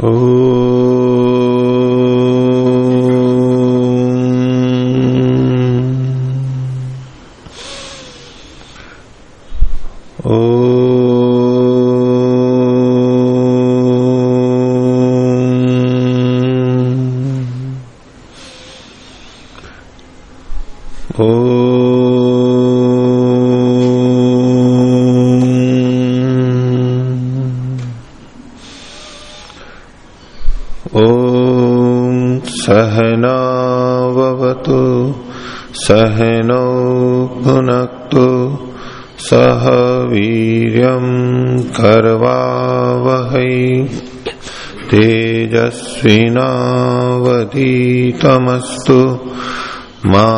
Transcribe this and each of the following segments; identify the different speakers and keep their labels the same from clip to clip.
Speaker 1: सहनावतु तेजस्विनावधीतमस्तु मा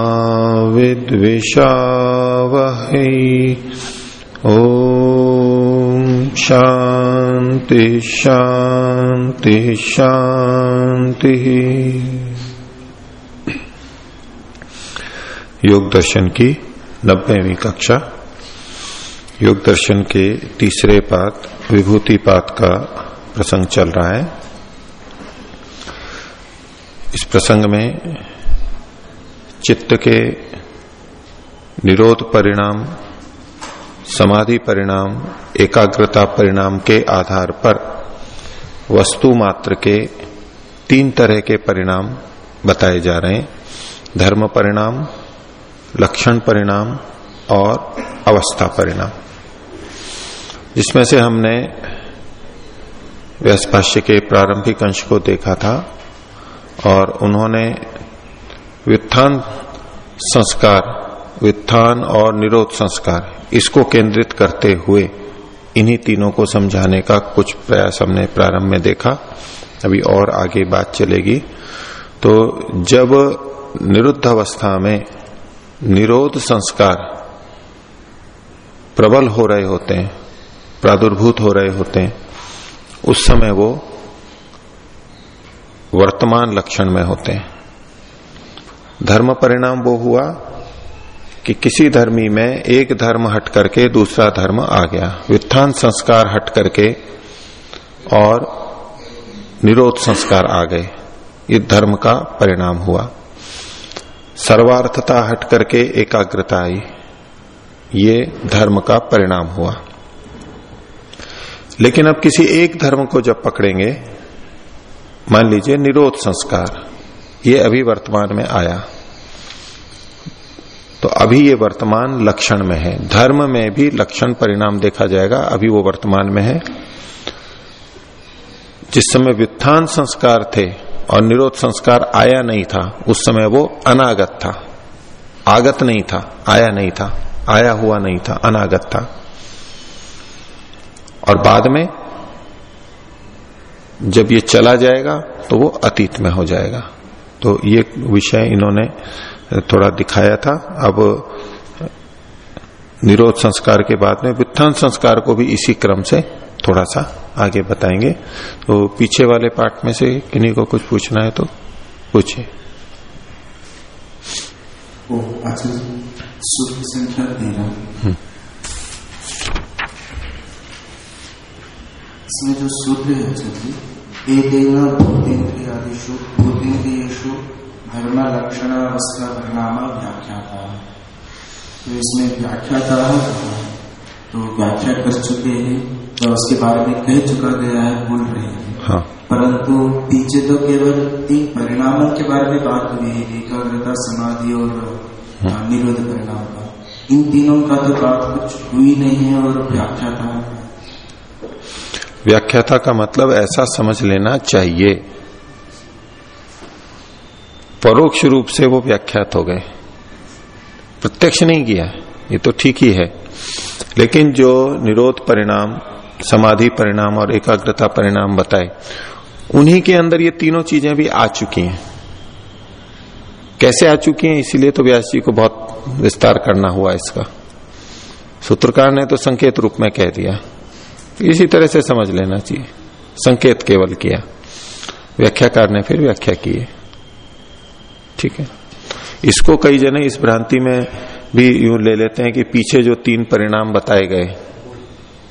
Speaker 1: ओ शांति शांति शांति योग दर्शन की नब्बेवीं कक्षा। योग दर्शन के तीसरे पात, विभूति पात का प्रसंग चल रहा है। इस प्रसंग में चित्त के निरोध परिणाम, समाधि परिणाम, एकाग्रता परिणाम के आधार पर वस्तु मात्र के तीन तरह के परिणाम बताए जा रहे हैं। धर्म परिणाम, लक्षण परिणाम और अवस्था परिणाम। जिसमें से हमने व्यासभाष्य के प्रारंभिक अंश को देखा था। और उन्होंने व्युत्थान संस्कार, व्युत्थान और निरोध संस्कार, इसको केंद्रित करते हुए इन्हीं तीनों को समझाने का कुछ प्रयास हमने प्रारंभ में देखा। अभी और आगे बात चलेगी। तो जब निरुद्ध अवस्था में निरोध संस्कार प्रबल हो रहे होते हैं, प्रादुर्भूत हो रहे होते हैं, उस समय वो वर्तमान लक्षण में होते हैं। धर्म परिणाम वो हुआ कि किसी धर्मी में एक धर्म हट करके दूसरा धर्म आ गया। व्युत्थान संस्कार हट करके और निरोध संस्कार आ गए। ये धर्म का परिणाम हुआ। सर्वार्थता हट करके एकाग्रता आई। ये धर्म का परिणाम हुआ। लेकिन अब किसी एक धर्म को जब पकड़ेंगे मान लीजिए निरोध संस्कार, ये अभी वर्तमान में आया। तो अभी ये वर्तमान लक्षण में है। धर्म में भी लक्षण परिणाम देखा जाएगा, अभी वो वर्तमान में है। जिस समय व्युत्थान संस्कार थे और निरोध संस्कार आया नहीं था, उस समय वो अनागत था। आगत नहीं था, आया नहीं था, आया हुआ नहीं था, अनागत था। और बाद में जब ये चला जाएगा तो वो अतीत में हो जाएगा। तो ये विषय इन्होंने थोड़ा दिखाया था। अब निरोध संस्कार के बाद में व्युत्थान संस्कार को भी इसी क्रम से थोड़ा सा आगे बताएँगे। तो पीछे वाले पार्ट में से किन्हीं को कुछ पूछना है तो पूछिए।
Speaker 2: संख्या तेरह इसमें जो सूर्य है जी एक भूतेन्द्रियादिशु भूतेन्द्रियु धर्म लक्षण अवस्था परिणाम व्याख्याता। तो इसमें व्याख्याता तो व्याख्या कर चुके हैं तो उसके बारे में कह चुका गया है बोल रहे हैं।
Speaker 1: हाँ।
Speaker 2: परंतु पीछे तो केवल तीन परिणामों के बारे में बात हुई है एकाग्रता समाधि और निरोध परिणाम का। इन तीनों का तो बात कुछ हुई नहीं है और व्याख्याता
Speaker 1: व्याख्याता का मतलब ऐसा समझ लेना चाहिए। परोक्ष रूप से वो व्याख्यात हो गए। प्रत्यक्ष नहीं किया, ये तो ठीक ही है। लेकिन जो निरोध परिणाम, समाधि परिणाम और एकाग्रता परिणाम बताए, उन्हीं के अंदर ये तीनों चीज़ें भी आ चुकी हैं। कैसे आ चुकी हैं, इसीलिए तो व्यास जी को बहुत विस्तार करना हुआ इसका। सूत्रकार ने तो संकेत रूप में कह दिया। इसी तरह से समझ लेना चाहिए। संकेत केवल किया। व्याख्याकार ने फिर व्याख्या की है। ठीक है? इसको कई जने इस भ्रांति में भी यूँ ले लेते हैं कि पीछे जो तीन परिणाम बताए गए,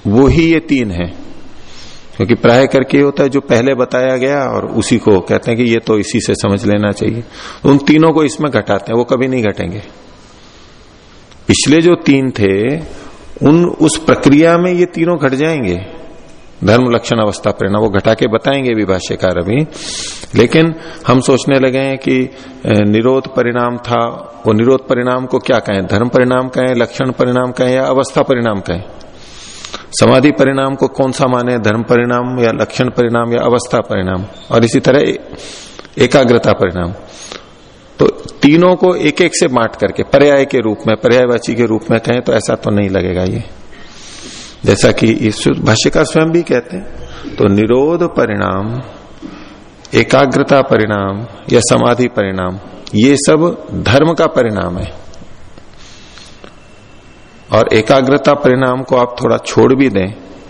Speaker 1: वो ही ये तीन है। क्योंकि प्राय करके होता है जो पहले बताया गया और उसी को कहते हैं कि ये तो इसी से समझ लेना चाहिए। उन तीनों को इसमें घटाते हैं, वो कभी नहीं घटेंगे। पिछले जो तीन थे उन, उस प्रक्रिया में ये तीनों घट जाएँगे। धर्म, लक्षण, अवस्था परिणाम वो घटा के बताएँगे भी भाष्यकार अभी। लेकिन हम सोचने लगे हैं कि निरोध परिणाम था। वो निरोध परिणाम को क्या कहें? धर्म परिणाम कहें, लक्षण परिणाम कहें या अवस्था परिणाम कहें? समाधि परिणाम को कौन सा माने? धर्म परिणाम या लक्षण परिणाम या अवस्था परिणाम? और इसी तरह एकाग्रता परिणाम। तो तीनों को एक एक से बांट करके, पर्याय के रूप में, पर्यायवाची के रूप में कहें तो ऐसा तो नहीं लगेगा ये। जैसा कि इस भाष्यकार स्वयं भी कहते हैं तो निरोध परिणाम, एकाग्रता परिणाम, या समाधि परिणाम, ये सब धर्म का परिणाम है। और एकाग्रता परिणाम को आप थोड़ा छोड़ भी दें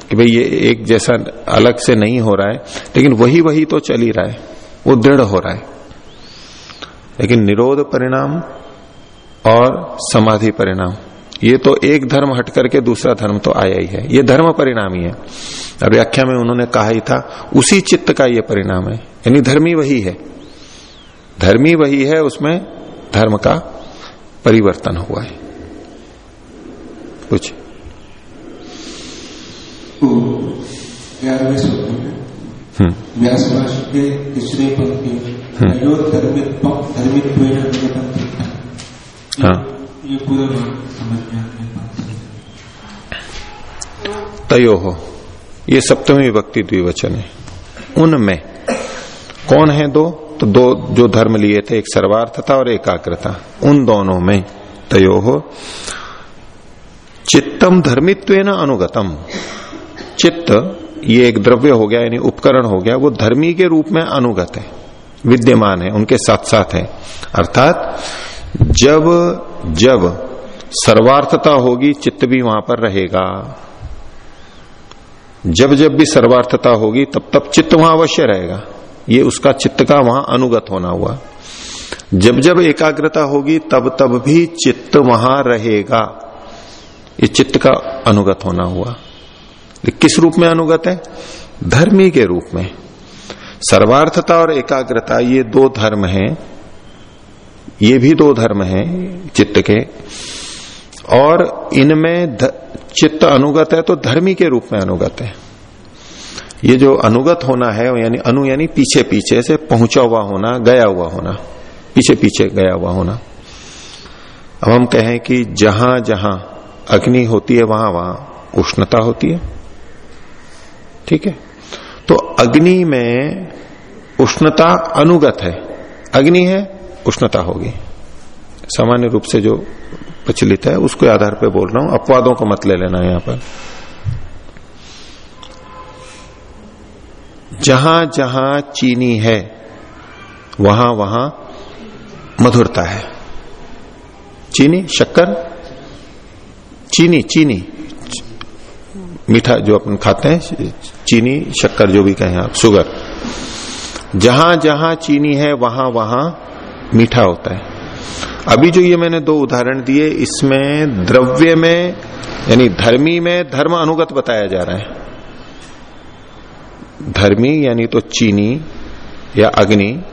Speaker 1: कि भाई ये एक जैसा अलग से नहीं हो रहा है, लेकिन वही वही तो चल ही रहा है, वो दृढ़ हो रहा है। लेकिन निरोध परिणाम और समाधि परिणाम। ये तो एक धर्म हट करके दूसरा धर्म तो आया ही है। ये धर्म परिणाम ही है। और व्याख्या में उन्होंने कहा ही था, उसी चित्त का ये परिणाम है। यानी धर्मी वही है। धर्मी वही है, उसमें धर्म का परिवर्तन हुआ है। कुछ।
Speaker 2: के तीसरे पंक्ति। हाँ। ये पूरा समझ
Speaker 1: तयो। हो ये सप्तमी विभक्ति द्विवचन है। उनमें कौन है दो? तो दो जो धर्म लिए थे एक सर्वार्थता और एकाग्रता उन दोनों में तयो। हो चित्तम धर्मित्व अनुगतम। चित्त ये एक द्रव्य हो गया, यानी उपकरण हो गया, वो धर्मी के रूप में अनुगत है, विद्यमान है, उनके साथ साथ है। अर्थात, जब जब सर्वार्थता होगी, चित्त भी वहाँ पर रहेगा। जब जब भी सर्वार्थता होगी, तब तब चित्त वहाँ अवश्य रहेगा। ये उसका चित्त का वहाँ अनुगत होना हुआ। जब जब एकाग्रता होगी, तब तब भी चित्त वहाँ रहेगा। ये चित्त का अनुगत होना हुआ। किस रूप में अनुगत है? धर्मी के रूप में। सर्वार्थता और एकाग्रता ये दो धर्म हैं। ये भी दो धर्म हैं चित्त के। और इनमें चित्त अनुगत है तो धर्मी के रूप में अनुगत है। ये जो अनुगत होना है, यानी अनु यानी पीछे पीछे से पहुँचा हुआ होना, गया हुआ होना पीछे पीछे गया हुआ होना। अब हम कहें कि जहाँ जहाँ अग्नि होती है वहाँ वहाँ उष्णता होती है। ठीक है? तो अग्नि में उष्णता अनुगत है। अग्नि है, उष्णता होगी। सामान्य रूप से जो प्रचलित है, उसके आधार पर बोल रहा हूँ। अपवादों को मत ले लेना यहाँ पर। जहाँ जहाँ चीनी है, वहाँ वहाँ मधुरता है। चीनी, शक्कर? चीनी चीनी। मीठा जो अपन खाते हैं चीनी, शक्कर जो भी कहें आप शुगर जहाँ जहाँ चीनी है, वहाँ वहाँ मीठा होता है। अभी जो ये मैंने दो उदाहरण दिए, इसमें द्रव्य में, यानी धर्मी में धर्म अनुगत बताया जा रहा है। धर्मी, यानी तो चीनी या अग्नि,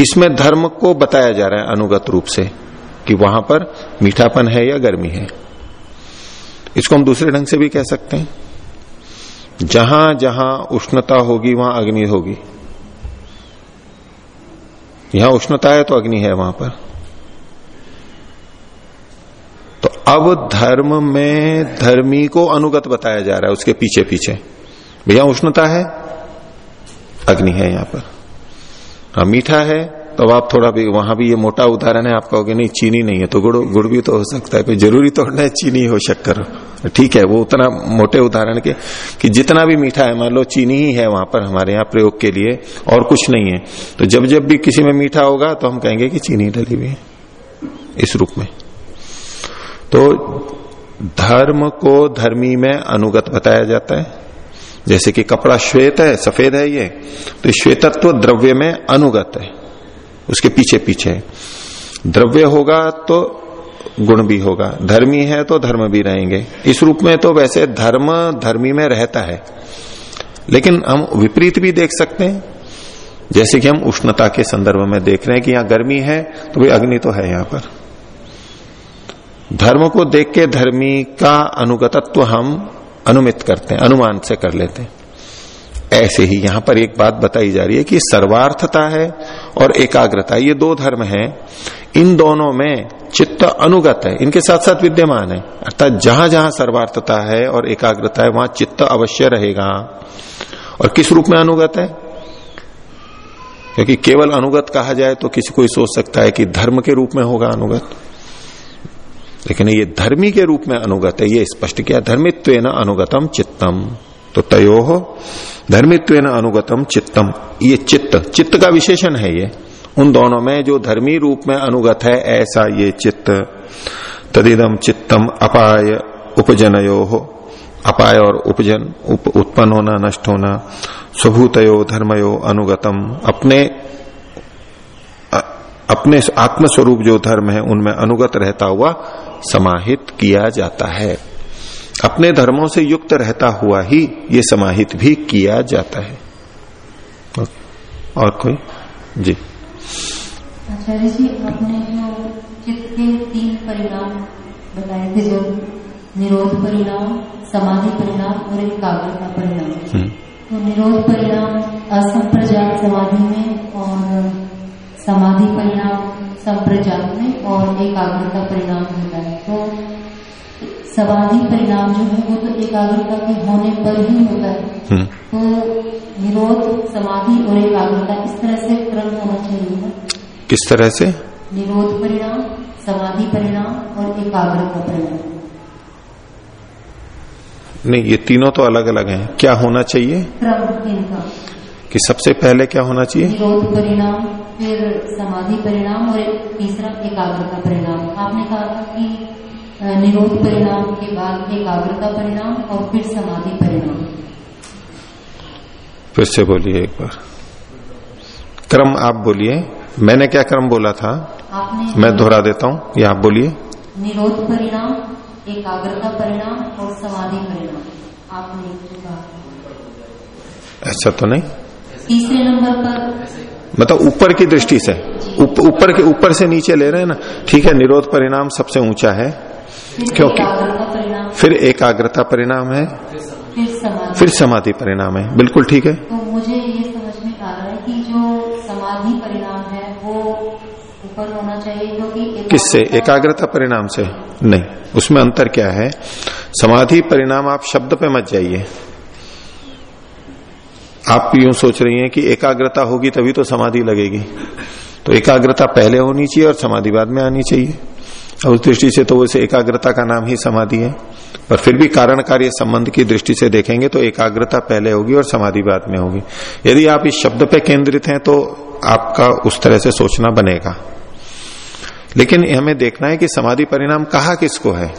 Speaker 1: इसमें धर्म को बताया जा रहा है अनुगत रूप से, कि वहाँ पर मीठापन है या गर्मी है। इसको हम दूसरे ढंग से भी कह सकते हैं। जहाँ जहाँ उष्णता होगी, वहाँ अग्नि होगी। यहाँ उष्णता है तो अग्नि है वहाँ पर। तो अब धर्म में धर्मी को अनुगत बताया जा रहा है, उसके पीछे पीछे भैया, उष्णता है, अग्नि है यहाँ पर। हाँ मीठा है तो आप थोड़ा भी, वहाँ भी ये मोटा उदाहरण है, आप कहोगे, नहीं, चीनी नहीं है। तो गुड़ गुड़ भी तो हो सकता है। ज़रूरी तो नहीं चीनी हो, शक्कर ठीक है, वो उतना मोटे उदाहरण के, कि जितना भी मीठा है, मान लो चीनी ही है वहाँ पर हमारे यहाँ प्रयोग के लिए, और कुछ नहीं है। तो जब जब भी किसी में मीठा होगा तो हम कहेंगे कि चीनी डली हुई है, इस रूप में। तो धर्म को धर्मी में अनुगत बताया जाता है। जैसे कि कपड़ा श्वेत है, सफ़ेद है ये तो श्वेतत्व द्रव्य में अनुगत है। उसके पीछे पीछे। द्रव्य होगा तो गुण भी होगा। धर्मी है तो धर्म भी रहेंगे। इस रूप में तो वैसे धर्म धर्मी में रहता है। लेकिन हम विपरीत भी देख सकते हैं। जैसे कि हम उष्णता के संदर्भ में देख रहे हैं कि यहाँ गर्मी है तो भाई अग्नि तो है यहाँ पर। धर्म को देख के धर्मी का अनुगतत्व हम अनुमित करते हैं, अनुमान से कर लेते हैं। ऐसे ही यहाँ पर एक बात बताई जा रही है कि सर्वार्थता है और एकाग्रता, ये दो धर्म हैं। इन दोनों में चित्त अनुगत है, इनके साथ साथ विद्यमान है। अर्थात जहाँ जहाँ सर्वार्थता है और एकाग्रता है, वहाँ चित्त अवश्य रहेगा। और किस रूप में अनुगत है? क्योंकि केवल अनुगत कहा जाए तो किसी कोई सोच सकता है कि धर्म के रूप में होगा अनुगत। लेकिन ये धर्मी के रूप में अनुगत है, ये स्पष्ट किया धर्मित्व न अनुगतम चित्तम। तो तयो हो धर्मित्व अनुगतम चित्तम। ये चित्त चित्त का विशेषण है ये। उन दोनों में जो धर्मी रूप में अनुगत है ऐसा ये चित्त। तदिदम चित्तम अपाय उपजनयो। हो अपाय और उपजन उप, उत्पन्न होना नष्ट होना स्वभूतयो धर्मयो अनुगतम। अपने अपने आत्मस्वरूप जो धर्म है उनमें अनुगत रहता हुआ समाहित किया जाता है। अपने धर्मों से युक्त रहता हुआ ही ये समाहित भी किया जाता है। और कोई? जी।
Speaker 3: आचार्य जी आपने जो चित्त के तीन परिणाम बताए थे जो निरोध परिणाम समाधि परिणाम और एकाग्रता परिणाम।
Speaker 1: हम्म।
Speaker 3: तो निरोध परिणाम असंप्रजात समाधि में और समाधि परिणाम संप्रजात में और एकाग्रता परिणाम होता है। तो समाधि परिणाम जो है वो तो एकाग्रता के होने पर ही होता है।
Speaker 1: हम्म।
Speaker 3: तो निरोध समाधि और एकाग्रता इस तरह से क्रम होना चाहिए
Speaker 1: किस तरह से?
Speaker 3: निरोध परिणाम समाधि परिणाम और एकाग्रता परिणाम।
Speaker 1: नहीं ये तीनों तो अलग अलग हैं। क्या होना चाहिए?
Speaker 3: क्रम इनका।
Speaker 1: कि सबसे पहले क्या होना चाहिए?
Speaker 3: निरोध परिणाम फिर समाधि परिणाम और तीसरा एकाग्रता परिणाम। आपने कहा था कि निरोध परिणाम के बाद एकाग्रता परिणाम और फिर समाधि परिणाम।
Speaker 1: फिर से बोलिए एक बार। क्रम आप बोलिए। मैंने क्या क्रम बोला था?
Speaker 3: आपने
Speaker 1: मैं दोहरा देता हूँ। ये आप बोलिए।
Speaker 3: निरोध परिणाम एकाग्रता परिणाम और समाधि परिणाम। आपने कहा
Speaker 1: ऐसा तो नहीं?
Speaker 3: तीसरे नंबर पर
Speaker 1: मतलब ऊपर की दृष्टि से। ऊप- ऊपर के ऊपर से नीचे ले रहे हैं ना? ठीक है निरोध परिणाम सबसे ऊँचा है। क्योंकि- फिर एकाग्रता परिणाम है
Speaker 3: फिर समाधि।
Speaker 1: परिणाम है। बिल्कुल ठीक है।
Speaker 3: तो मुझे ये समझ में आ रहा है कि जो समाधि परिणाम है वो ऊपर होना चाहिए क्योंकि
Speaker 1: किससे? एकाग्रता परिणाम से। नहीं उसमें अंतर क्या है? समाधि परिणाम आप शब्द पे मत जाइए। आप यूँ सोच रही हैं कि एकाग्रता होगी तभी तो समाधि लगेगी। तो एकाग्रता पहले होनी चाहिए और समाधि बाद में आनी चाहिए। और उस दृष्टि से तो वैसे एकाग्रता का नाम ही समाधि है। पर फिर भी कारण कार्य संबंध की दृष्टि से देखेंगे तो एकाग्रता पहले होगी और समाधि बाद में होगी। यदि आप इस शब्द पे केंद्रित हैं तो आपका उस तरह से सोचना बनेगा। लेकिन हमें देखना है कि समाधि परिणाम कहा किसको है?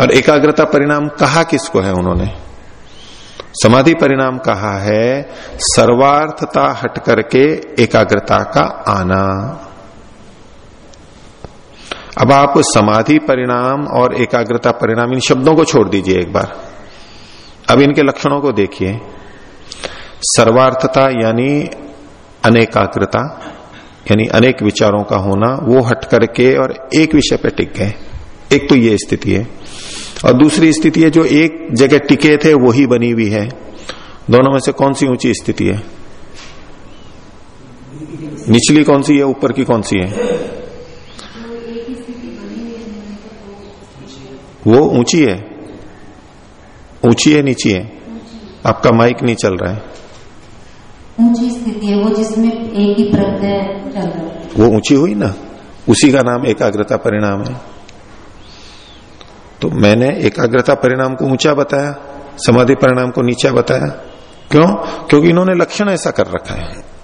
Speaker 1: और एकाग्रता परिणाम कहा किसको है उन्होंने? समाधि परिणाम कहा है? सर्वार्थता हट करके एकाग्रता का आना। अब आप समाधि परिणाम और एकाग्रता परिणाम इन शब्दों को छोड़ दीजिए एक बार। अब इनके लक्षणों को देखिए। सर्वार्थता यानी अनेकाग्रता, यानी अनेक विचारों का होना, वो हट करके और एक विषय पे टिक गए। एक तो ये स्थिति है। और दूसरी स्थिति है, जो एक जगह टिके थे, वही बनी हुई है। दोनों में से कौन सी ऊँची स्थिति है? निचली कौन सी है, ऊपर की कौन सी है? वो ऊँची है। ऊँची है नीची है। आपका माइक नहीं चल रहा है।
Speaker 3: ऊँची स्थिति है वो जिसमें एक ही प्रत्यय चल रहा है।
Speaker 1: वो ऊँची हुई ना? उसी का नाम एकाग्रता परिणाम है। तो मैंने एकाग्रता परिणाम को ऊँचा बताया समाधि परिणाम को नीचा बताया। क्यों? क्योंकि इन्होंने लक्षण ऐसा कर रखा है।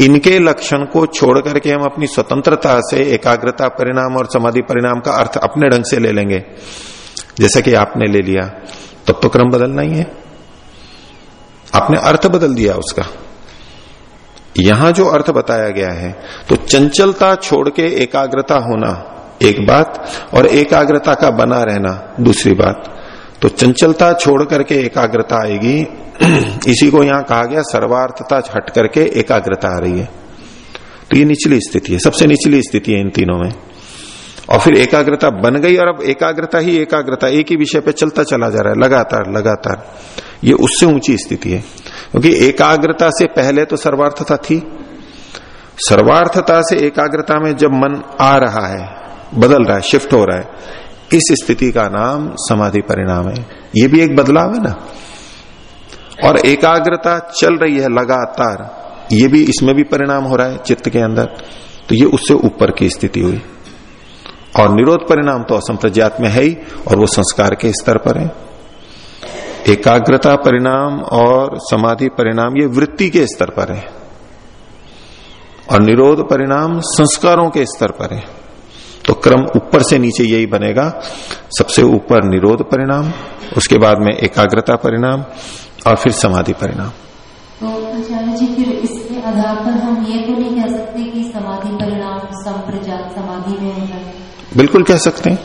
Speaker 1: इनके लक्षण को छोड़ करके हम अपनी स्वतंत्रता से, एकाग्रता परिणाम और समाधि परिणाम का अर्थ अपने ढंग से ले लेंगे। जैसा कि आपने ले लिया, तब तो क्रम बदलना ही है। आपने अर्थ बदल दिया उसका। यहाँ जो अर्थ बताया गया है तो चंचलता छोड़ के एकाग्रता होना एक बात और एकाग्रता का बना रहना दूसरी बात। तो चंचलता छोड़ करके एकाग्रता आएगी इसी को यहाँ कहा गया, सर्वार्थता हट करके एकाग्रता आ रही है। तो ये निचली स्थिति है, सबसे निचली स्थिति है इन तीनों में। और फिर एकाग्रता बन गई, और अब एकाग्रता ही एकाग्रता, एक ही विषय पे चलता चला जा रहा है, लगातार लगातार। ये उससे ऊँची स्थिति है, क्योंकि एकाग्रता से पहले तो सर्वार्थता थी। सर्वार्थता से एकाग्रता में जब मन आ रहा है, बदल रहा है, शिफ्ट हो रहा है, इस स्थिति का नाम समाधि परिणाम है। ये भी एक बदलाव है ना? और एकाग्रता चल रही है लगातार। ये भी इसमें भी परिणाम हो रहा है चित्त के अंदर। तो ये उससे ऊपर की स्थिति हुई। और निरोध परिणाम तो असंप्रज्ञात में है ही, और वो संस्कार के स्तर पर है। एकाग्रता परिणाम और समाधि परिणाम ये वृत्ति के स्तर पर है। और निरोध परिणाम संस्कारों के स्तर पर है। तो क्रम ऊपर से नीचे यही बनेगा। सबसे ऊपर निरोध परिणाम, उसके बाद में एकाग्रता परिणाम और फिर समाधि परिणाम।
Speaker 3: तो आचार्य जी फिर इसके आधार पर हम ये तो नहीं कह सकते कि समाधि परिणाम संप्रजात समाधि में है।
Speaker 1: बिल्कुल कह सकते हैं।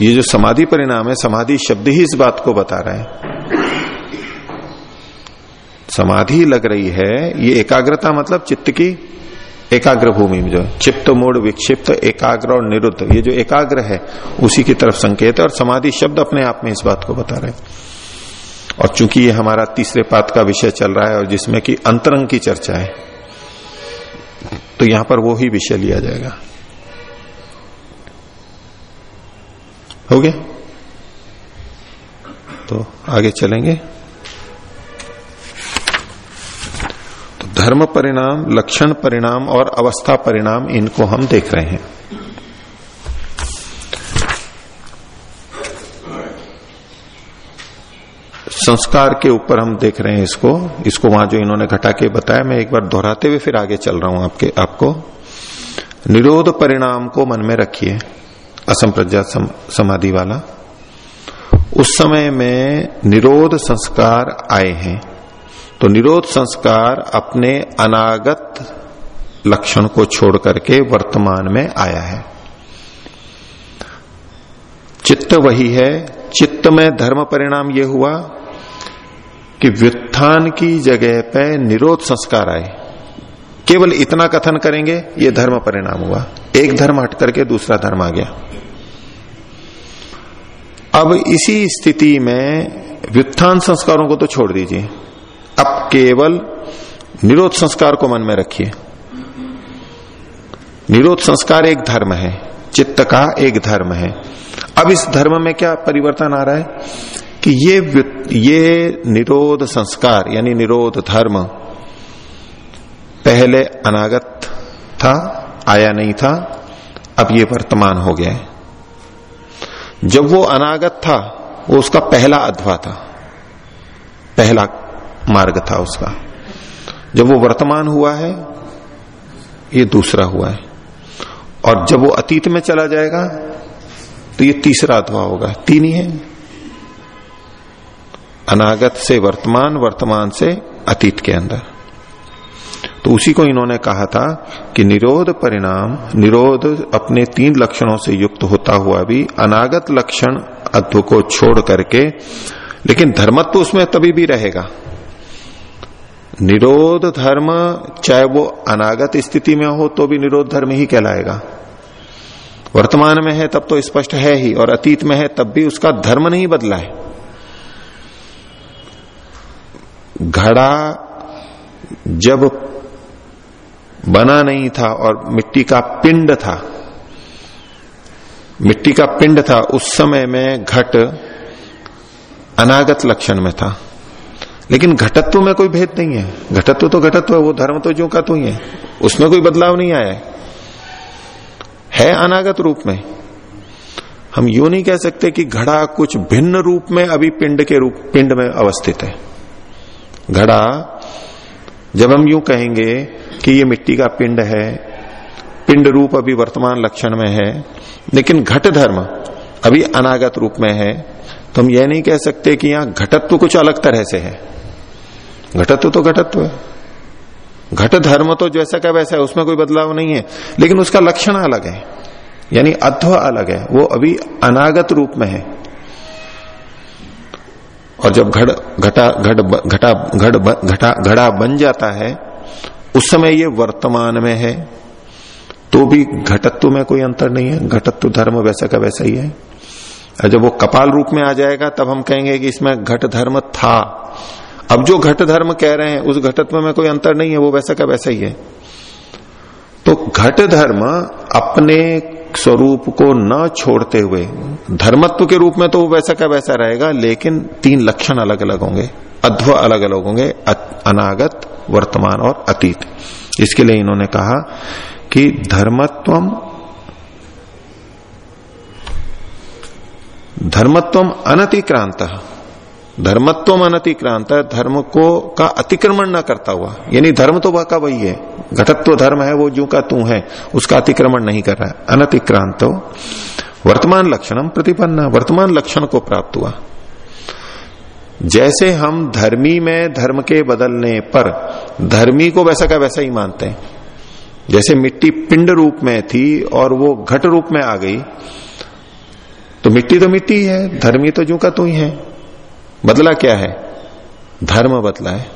Speaker 1: ये जो समाधि परिणाम है समाधि शब्द ही इस बात को बता रहा है। समाधि लग रही है ये एकाग्रता मतलब चित्त की एकाग्र भूमि में जो है। चित्त मूड विक्षिप्त एकाग्र और निरुद्ध ये जो एकाग्र है उसी की तरफ़ संकेत है और समाधि शब्द अपने आप में इस बात को बता रहे और चूँकि ये हमारा तीसरे पात का विषय चल रहा है और जिसमें कि अंतरंग की चर्चा है तो यहाँ पर वो ही विषय लिया जाएगा। हो गया? तो आगे चलेंगे। तो धर्म परिणाम, लक्षण परिणाम और अवस्था परिणाम इनको हम देख रहे हैं। संस्कार के ऊपर हम देख रहे हैं इसको। इसको वहाँ जो इन्होंने घटा के बताया मैं एक बार दोहराते हुए फिर आगे चल रहा हूँ आपके आपको। निरोध परिणाम को मन में रखिए असंप्रज्ञात सम, समाधि वाला। उस समय में निरोध संस्कार आए हैं। तो निरोध संस्कार अपने अनागत लक्षण को छोड़ करके वर्तमान में आया है। चित्त वही है। चित्त में धर्म परिणाम यह हुआ कि व्युत्थान की जगह पे निरोध संस्कार आए। केवल इतना कथन करेंगे, ये धर्म परिणाम हुआ। एक धर्म हट करके दूसरा धर्म आ गया। अब इसी स्थिति में व्युत्थान संस्कारों को तो छोड़ दीजिए। अब केवल निरोध संस्कार को मन में रखिए। निरोध संस्कार एक धर्म है, चित्त का एक धर्म है। अब इस धर्म में क्या परिवर्तन आ रहा है? कि ये ये निरोध संस्कार, यानी निरोध धर्म, पहले अनागत था, आया नहीं था, अब ये वर्तमान हो गया है। जब वो अनागत था, वो उसका पहला अध्वा था, पहला मार्ग था उसका। जब वो वर्तमान हुआ है, ये दूसरा हुआ है। और जब वो अतीत में चला जाएगा तो ये तीसरा अध्वा होगा। तीन ही है। अनागत से वर्तमान वर्तमान से अतीत के अंदर। तो उसी को इन्होंने कहा था कि निरोध परिणाम, निरोध अपने तीन लक्षणों से युक्त होता हुआ भी अनागत लक्षण अद्व को छोड़ करके, लेकिन धर्मत्व उसमें तभी भी रहेगा। निरोध धर्म, चाहे वो अनागत स्थिति में हो तो भी निरोध धर्म ही कहलाएगा। वर्तमान में है तब तो स्पष्ट है ही, और अतीत में है तब भी उसका धर्म नहीं बदला है। घड़ा जब बना नहीं था और मिट्टी का पिंड था मिट्टी का पिंड था उस समय में घट अनागत लक्षण में था। लेकिन घटत्व में कोई भेद नहीं है। घटत्व तो घटत्व है वो धर्म तो जो का तो ही है। उसमें कोई बदलाव नहीं आया है, है अनागत रूप में। हम यू नहीं कह सकते कि घड़ा कुछ भिन्न रूप में अभी पिंड के रूप पिंड में अवस्थित है। घड़ा, जब हम यूँ कहेंगे कि ये मिट्टी का पिंड है, पिंड रूप अभी वर्तमान लक्षण में है, लेकिन घट धर्म अभी अनागत रूप में है तो हम यह नहीं कह सकते कि यहाँ घटत्व कुछ अलग तरह से है। घटत्व तो घटत्व है। घट धर्म तो जैसा का वैसा है, उसमें कोई बदलाव नहीं है, लेकिन उसका लक्षण अलग है, यानी अध्व अलग है, वो अभी अनागत रूप में है। और जब घड़, घटा घट घटा, घड़ घटा, घड़ा बन जाता है, उस समय ये वर्तमान में है तो भी घटत्व में कोई अंतर नहीं है। घटत्व धर्म वैसा का वैसा ही है। और जब वो कपाल रूप में आ जाएगा, तब हम कहेंगे कि इसमें घट धर्म था। अब जो घट धर्म कह रहे हैं, उस घटत्व में कोई अंतर नहीं है, वो वैसा का वैसा ही है। तो घट धर्म अपने स्वरूप को न छोड़ते हुए, धर्मत्व के रूप में तो वो वैसा का वैसा रहेगा, लेकिन तीन लक्षण अलग अलग होंगे, अध्व अलग अलग होंगे अनागत, वर्तमान और अतीत। इसके लिए इन्होंने कहा कि धर्मत्व धर्मत्व अनतिक्रांत। धर्मत्व अनतिक्रांत धर्म को का अतिक्रमण न करता हुआ। यानी धर्म तो वह का वही है। घटत्व धर्म है, वो जो का तू है, उसका अतिक्रमण नहीं कर रहा है। अनतिक्रांत। वर्तमान लक्षणम प्रतिपन्न। वर्तमान लक्षण को प्राप्त हुआ। जैसे हम धर्मी में धर्म के बदलने पर, धर्मी को वैसा का वैसा ही मानते हैं। जैसे मिट्टी पिंड रूप में थी और वो घट रूप में आ गई तो मिट्टी तो मिट्टी है धर्मी तो जू का तू ही है। बदला क्या है? धर्म बदला है।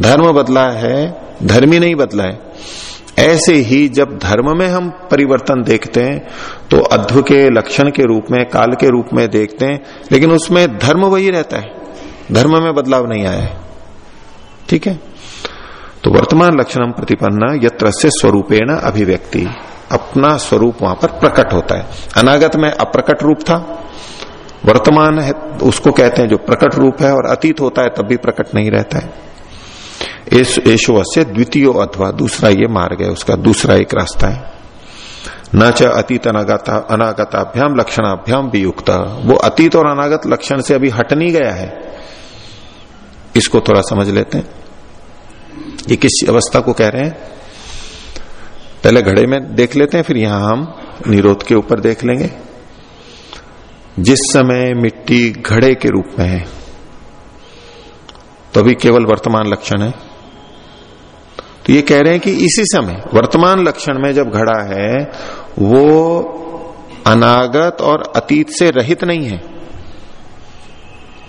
Speaker 1: धर्म बदला है, धर्म ही नहीं बदला है। ऐसे ही जब धर्म में हम परिवर्तन देखते हैं तो अध्व के लक्षण के रूप में, काल के रूप में देखते हैं, लेकिन उसमें धर्म वही रहता है। धर्म में बदलाव नहीं आया है। ठीक है? तो वर्तमान लक्षण प्रतिपन्न यत्र से स्वरूपेण अभिव्यक्ति। अपना स्वरूप वहाँ पर प्रकट होता है। अनागत में अप्रकट रूप था। वर्तमान है, उसको कहते हैं जो प्रकट रूप है, और अतीत होता है तब भी प्रकट नहीं रहता है। एशो से द्वितीय अथवा दूसरा ये मार्ग है, उसका दूसरा एक रास्ता है। न च अतीत अनागता, अनागताभ्याम, लक्षणाभ्याम भी युक्त वो अतीत और अनागत लक्षण से अभी हट नहीं गया है। इसको थोड़ा समझ लेते हैं। ये किस अवस्था को कह रहे हैं? पहले घड़े में देख लेते हैं, फिर यहाँ हम निरोध के ऊपर देख लेंगे। जिस समय मिट्टी घड़े के रूप में है तो अभी केवल वर्तमान लक्षण है। तो ये कह रहे हैं कि इसी समय, वर्तमान लक्षण में जब घड़ा है, वो अनागत और अतीत से रहित नहीं है।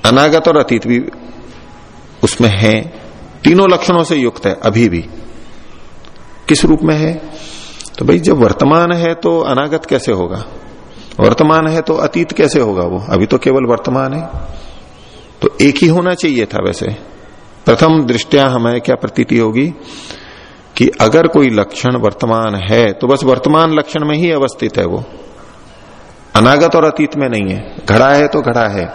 Speaker 1: अनागत और अतीत भी उसमें है। तीनों लक्षणों से युक्त है, अभी भी। किस रूप में है? तो भाई, जब वर्तमान है तो अनागत कैसे होगा? वर्तमान है तो अतीत कैसे होगा वो? अभी तो केवल वर्तमान है। तो एक ही होना चाहिए था वैसे। प्रथम दृष्टिया हमें क्या प्रतीति होगी? कि अगर कोई लक्षण वर्तमान है तो बस वर्तमान लक्षण में ही अवस्थित है वो। अनागत और अतीत में नहीं है। घड़ा है तो घड़ा है।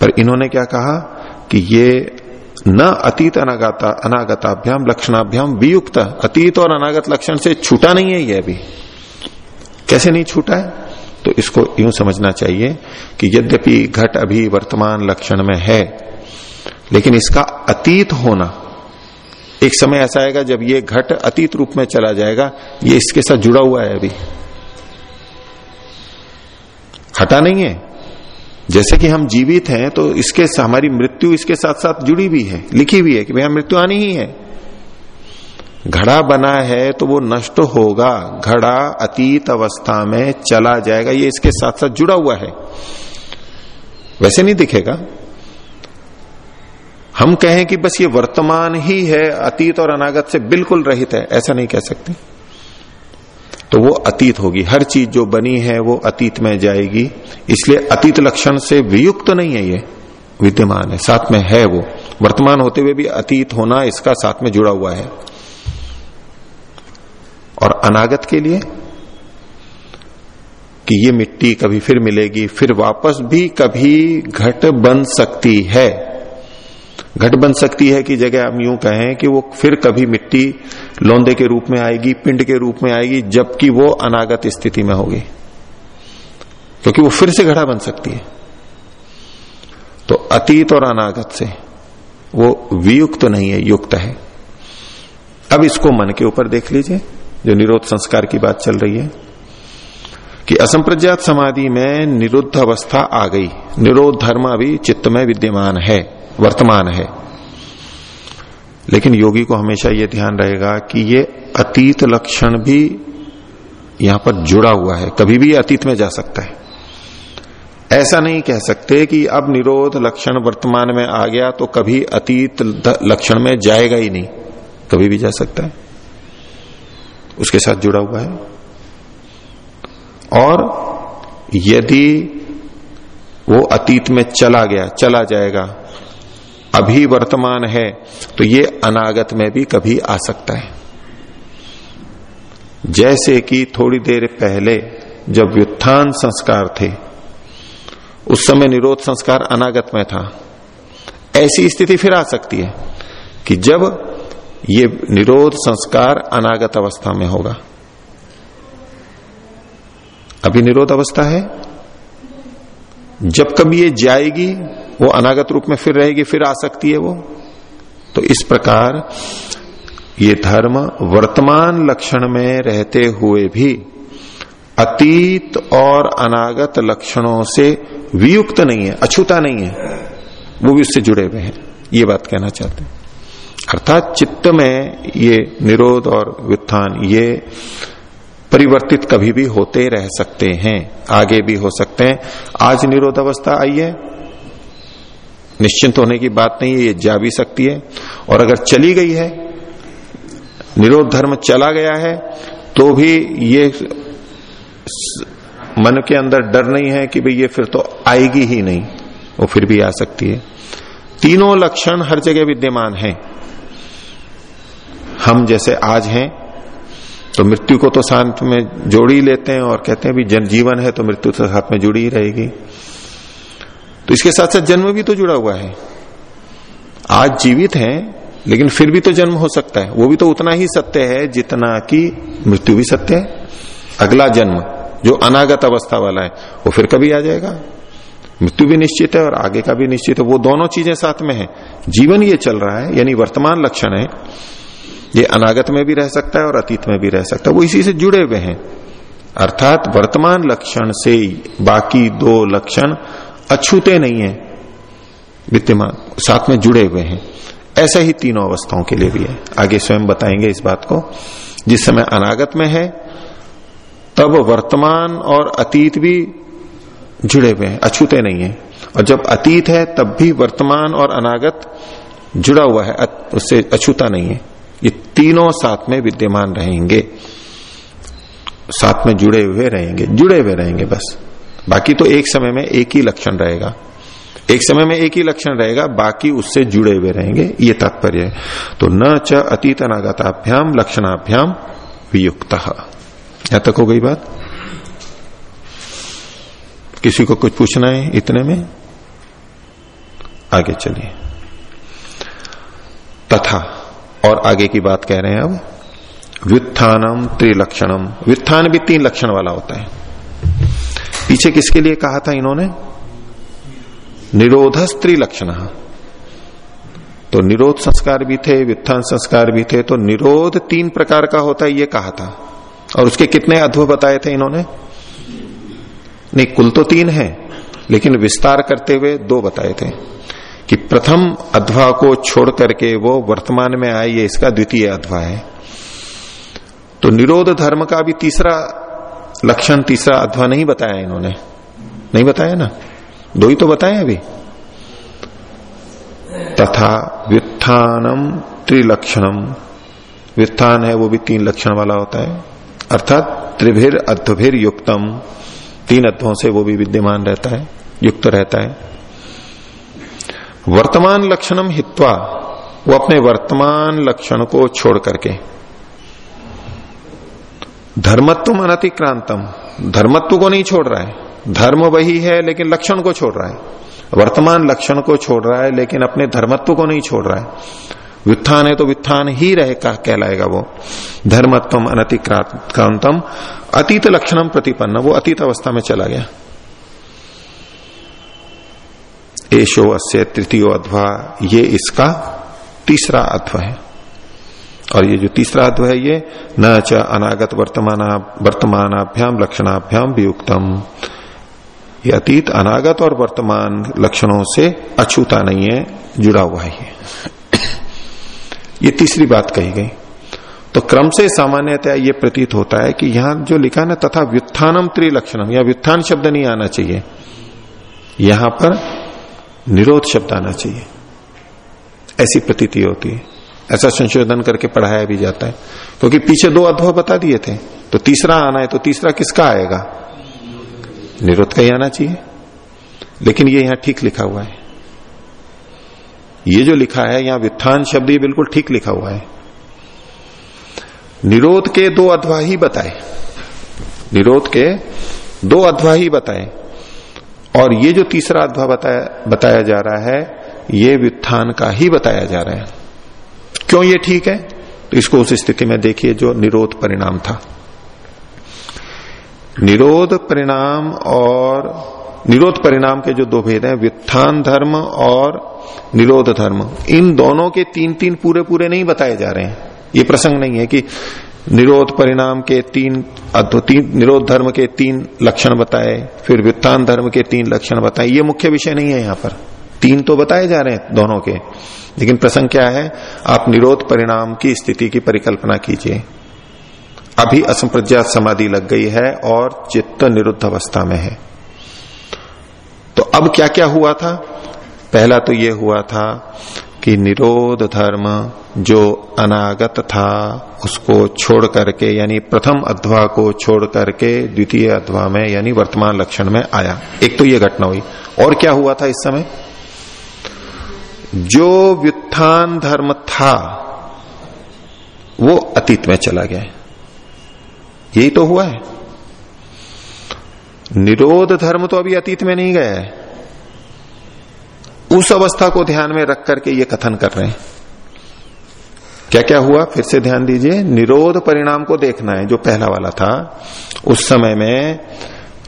Speaker 1: पर इन्होंने क्या कहा? कि ये न अतीत अनागता अनागताभ्याम, लक्षणाभ्याम वियुक्त। अतीत और अनागत लक्षण से छूटा नहीं है ये अभी। कैसे नहीं छूटा है? तो इसको यूँ समझना चाहिए कि यद्यपि घट अभी वर्तमान लक्षण में है, लेकिन इसका अतीत होना, एक समय ऐसा आएगा जब ये घट अतीत रूप में चला जाएगा, ये इसके साथ जुड़ा हुआ है अभी। हटा नहीं है। जैसे कि हम जीवित हैं तो इसके हमारी मृत्यु इसके साथ साथ जुड़ी भी है, लिखी हुई है कि भैया मृत्यु आनी ही है। घड़ा बना है तो वो नष्ट होगा, घड़ा अतीत अवस्था में चला जाएगा, ये इसके साथ साथ जुड़ा हुआ है। वैसे नहीं दिखेगा। हम कहें कि बस ये वर्तमान ही है, अतीत और अनागत से बिल्कुल रहित है, ऐसा नहीं कह सकते। तो वो अतीत होगी, हर चीज़ जो बनी है वो अतीत में जाएगी, इसलिए अतीत लक्षण से वियुक्त तो नहीं है ये, विद्यमान है, साथ में है वो। वर्तमान होते हुए भी अतीत होना इसका साथ में जुड़ा हुआ है। और अनागत के लिए? कि ये मिट्टी कभी फिर मिलेगी, फिर वापस भी कभी घट बन सकती है। घट बन सकती है कि जगह हम यूँ कहें कि वो फिर कभी मिट्टी लौंदे के रूप में आएगी, पिंड के रूप में आएगी, जबकि वो अनागत स्थिति में होगी। क्योंकि वो फिर से घड़ा बन सकती है। तो अतीत और अनागत से वो वियुक्त तो नहीं है, युक्त है। अब इसको मन के ऊपर देख लीजिए। जो निरोध संस्कार की बात चल रही है, कि असंप्रज्ञात समाधि में निरुद्ध अवस्था आ गई। निरोध धर्म अभी चित्त में विद्यमान है, वर्तमान है। लेकिन योगी को हमेशा यह ध्यान रहेगा कि ये अतीत लक्षण भी यहाँ पर जुड़ा हुआ है। कभी भी अतीत में जा सकता है। ऐसा नहीं कह सकते कि अब निरोध लक्षण वर्तमान में आ गया तो कभी अतीत लक्षण में जाएगा ही नहीं। कभी भी जा सकता है। उसके साथ जुड़ा हुआ है। और यदि वो अतीत में चला गया, चला जाएगा, अभी वर्तमान है तो ये अनागत में भी कभी आ सकता है। जैसे कि थोड़ी देर पहले जब व्युत्थान संस्कार थे, उस समय निरोध संस्कार अनागत में था। ऐसी स्थिति फिर आ सकती है कि जब ये निरोध संस्कार अनागत अवस्था में होगा। अभी निरोध अवस्था है। जब कभी ये जाएगी, वो अनागत रूप में फिर रहेगी, फिर आ सकती है वो। तो इस प्रकार ये धर्म वर्तमान लक्षण में रहते हुए भी अतीत और अनागत लक्षणों से वियुक्त नहीं है, अछूता नहीं है। वो भी उससे जुड़े हुए हैं। ये बात कहना चाहते हैं। अर्थात चित्त में ये निरोध और व्युत्थान, ये परिवर्तित कभी भी होते रह सकते हैं, आगे भी हो सकते हैं। आज निरोध अवस्था आई है। निश्चिंत होने की बात नहीं है, ये जा भी सकती है। और अगर चली गई है, निरोध धर्म चला गया है तो भी ये मन के अंदर डर नहीं है कि भाई ये फिर तो आएगी ही नहीं, वो फिर भी आ सकती है। तीनों लक्षण हर जगह विद्यमान हैं। हम जैसे आज हैं तो मृत्यु को तो साथ में जोड़ ही लेते हैं और कहते हैं भी जन जीवन है तो मृत्यु तो साथ में जुड़ी ही रहेगी। तो इसके साथ साथ जन्म भी तो जुड़ा हुआ है। आज जीवित हैं, लेकिन फिर भी तो जन्म हो सकता है। वो भी तो उतना ही सत्य है जितना कि मृत्यु भी सत्य है। अगला जन्म, जो अनागत अवस्था वाला है, वो फिर कभी आ जाएगा। मृत्यु भी निश्चित है और आगे का भी निश्चित है। वो दोनों चीज़ें साथ में है। जीवन ये चल रहा है, यानी वर्तमान लक्षण है ये अनागत में भी रह सकता है और अतीत में भी रह सकता है। वो इसी से जुड़े हुए हैं। अर्थात वर्तमान लक्षण से बाकी दो लक्षण अछूते नहीं है। विद्यमान, साथ में जुड़े हुए हैं। ऐसा ही तीनों अवस्थाओं के लिए भी है। आगे स्वयं बताएँगे इस बात को। जिस समय अनागत में है, तब वर्तमान और अतीत भी जुड़े हुए हैं। अछूते नहीं है। और जब अतीत है, तब भी वर्तमान और अनागत जुड़ा हुआ है। उससे अछूता नहीं है। ये तीनों साथ में विद्यमान रहेंगे। साथ में जुड़े हुए रहेंगे, जुड़े हुए रहेंगे बस। बाकी तो एक समय में एक ही लक्षण रहेगा। एक समय में एक ही लक्षण रहेगा, बाकी उससे जुड़े हुए रहेंगे, ये तात्पर्य है। तो न च अतीत अनागताभ्याम लक्षणाभ्याम वियुक्त। यहाँ तक हो गई बात? किसी को कुछ पूछना है इतने में? आगे चलिए। तथा और आगे की बात कह रहे हैं अब व्युत्थानम त्रिलक्षणम। व्युत्थान भी तीन लक्षण वाला होता है। पीछे किसके लिए कहा था इन्होंने? निरोध त्रिलक्षण। तो निरोध संस्कार भी थे, व्युत्थान संस्कार भी थे तो निरोध तीन प्रकार का होता है, ये कहा था। और उसके कितने अध्व बताए थे इन्होंने? नहीं, कुल तो तीन है, लेकिन विस्तार करते हुए दो बताए थे। कि प्रथम अध्वा को छोड़ करके वो वर्तमान में आए ये इसका द्वितीय अध्वा है। तो निरोध धर्म का भी तीसरा लक्षण, तीसरा अध्वा नहीं बताया इन्होंने। नहीं बताया ना? दो ही तो बताए अभी। तथा व्युत्थानम त्रिलक्षणम। व्युत्थान है, वो भी तीन लक्षण वाला होता है। अर्थात त्रिभिर अध्विर युक्तम। तीन अध्वों से वो भी विद्यमान रहता है, युक्त रहता है। वर्तमान लक्षणम हित्वा, वो अपने वर्तमान लक्षण को छोड़ करके। धर्मत्व अनतिक्रांतम धर्मत्व को नहीं छोड़ रहा है। धर्म वही है, लेकिन लक्षण को छोड़ रहा है। वर्तमान लक्षण को छोड़ रहा है, लेकिन अपने धर्मत्व को नहीं छोड़ रहा है। व्युत्थान है तो व्युत्थान ही रहेगा कहलाएगा वो। धर्मत्व अनतिक्रांतम अतीत लक्षणम प्रतिपन्न, वो अतीत अवस्था में चला गया। एशो अस्य तृतीय अध्वा ये इसका तीसरा अध्व है। और ये जो तीसरा अध्व है, ये न च अनागत वर्तमान, वर्तमानाभ्याम, लक्षणाभ्याम वियुक्तम। ये अतीत, अनागत और वर्तमान लक्षणों से अछूता नहीं है, जुड़ा हुआ है ये। तीसरी बात कही गई। तो क्रम से सामान्यतः ये प्रतीत होता है कि यहाँ जो लिखा ना, तथा व्युत्थानम त्रिलक्षणम, या व्युत्थान शब्द नहीं आना चाहिए। यहाँ पर निरोध शब्द आना चाहिए। ऐसी प्रतीति होती है। ऐसा संशोधन करके पढ़ाया भी जाता है। क्योंकि पीछे दो अध्व बता दिए थे। तो तीसरा आना है तो तीसरा किसका आएगा? निरोध का ही आना चाहिए। लेकिन ये यहाँ ठीक लिखा हुआ है। ये जो लिखा है, यहाँ वित्थान शब्द ये बिल्कुल ठीक लिखा हुआ है। निरोध के दो अध्वा ही बताए। निरोध के दो अध्वा ही बताए। और ये जो तीसरा अध्वा बताया बताया जा रहा है, ये व्युत्थान का ही बताया जा रहा है। क्यों ये ठीक है? तो इसको उस स्थिति में देखिए जो निरोध परिणाम था। निरोध परिणाम और निरोध परिणाम के जो दो भेद हैं, व्युत्थान धर्म और निरोध धर्म, इन दोनों के तीन तीन पूरे पूरे नहीं बताए जा रहे हैं। ये प्रसंग नहीं है कि निरोध परिणाम के तीन तीन, निरोध धर्म के तीन लक्षण बताए, फिर व्युत्थान धर्म के तीन लक्षण बताए। ये मुख्य विषय नहीं है यहाँ पर। तीन तो बताए जा रहे हैं दोनों के। लेकिन प्रसंग क्या है? आप निरोध परिणाम की स्थिति की परिकल्पना कीजिए। अभी असंप्रज्ञात समाधि लग गई है और चित्त निरुद्ध अवस्था में है। तो अब क्या क्या हुआ था? पहला तो यह हुआ था कि निरोध धर्म जो अनागत था, उसको छोड़ करके, यानी प्रथम अध्वा को छोड़ करके, द्वितीय अध्वा में, यानी वर्तमान लक्षण में आया। एक तो यह घटना हुई। और क्या हुआ था इस समय? जो व्युत्थान धर्म था, वो अतीत में चला गया यही तो हुआ है। निरोध धर्म तो अभी अतीत में नहीं गया है। उस अवस्था को ध्यान में रख करके ये कथन कर रहे हैं। क्या क्या हुआ? फिर से ध्यान दीजिए। निरोध परिणाम को देखना है, जो पहला वाला था। उस समय में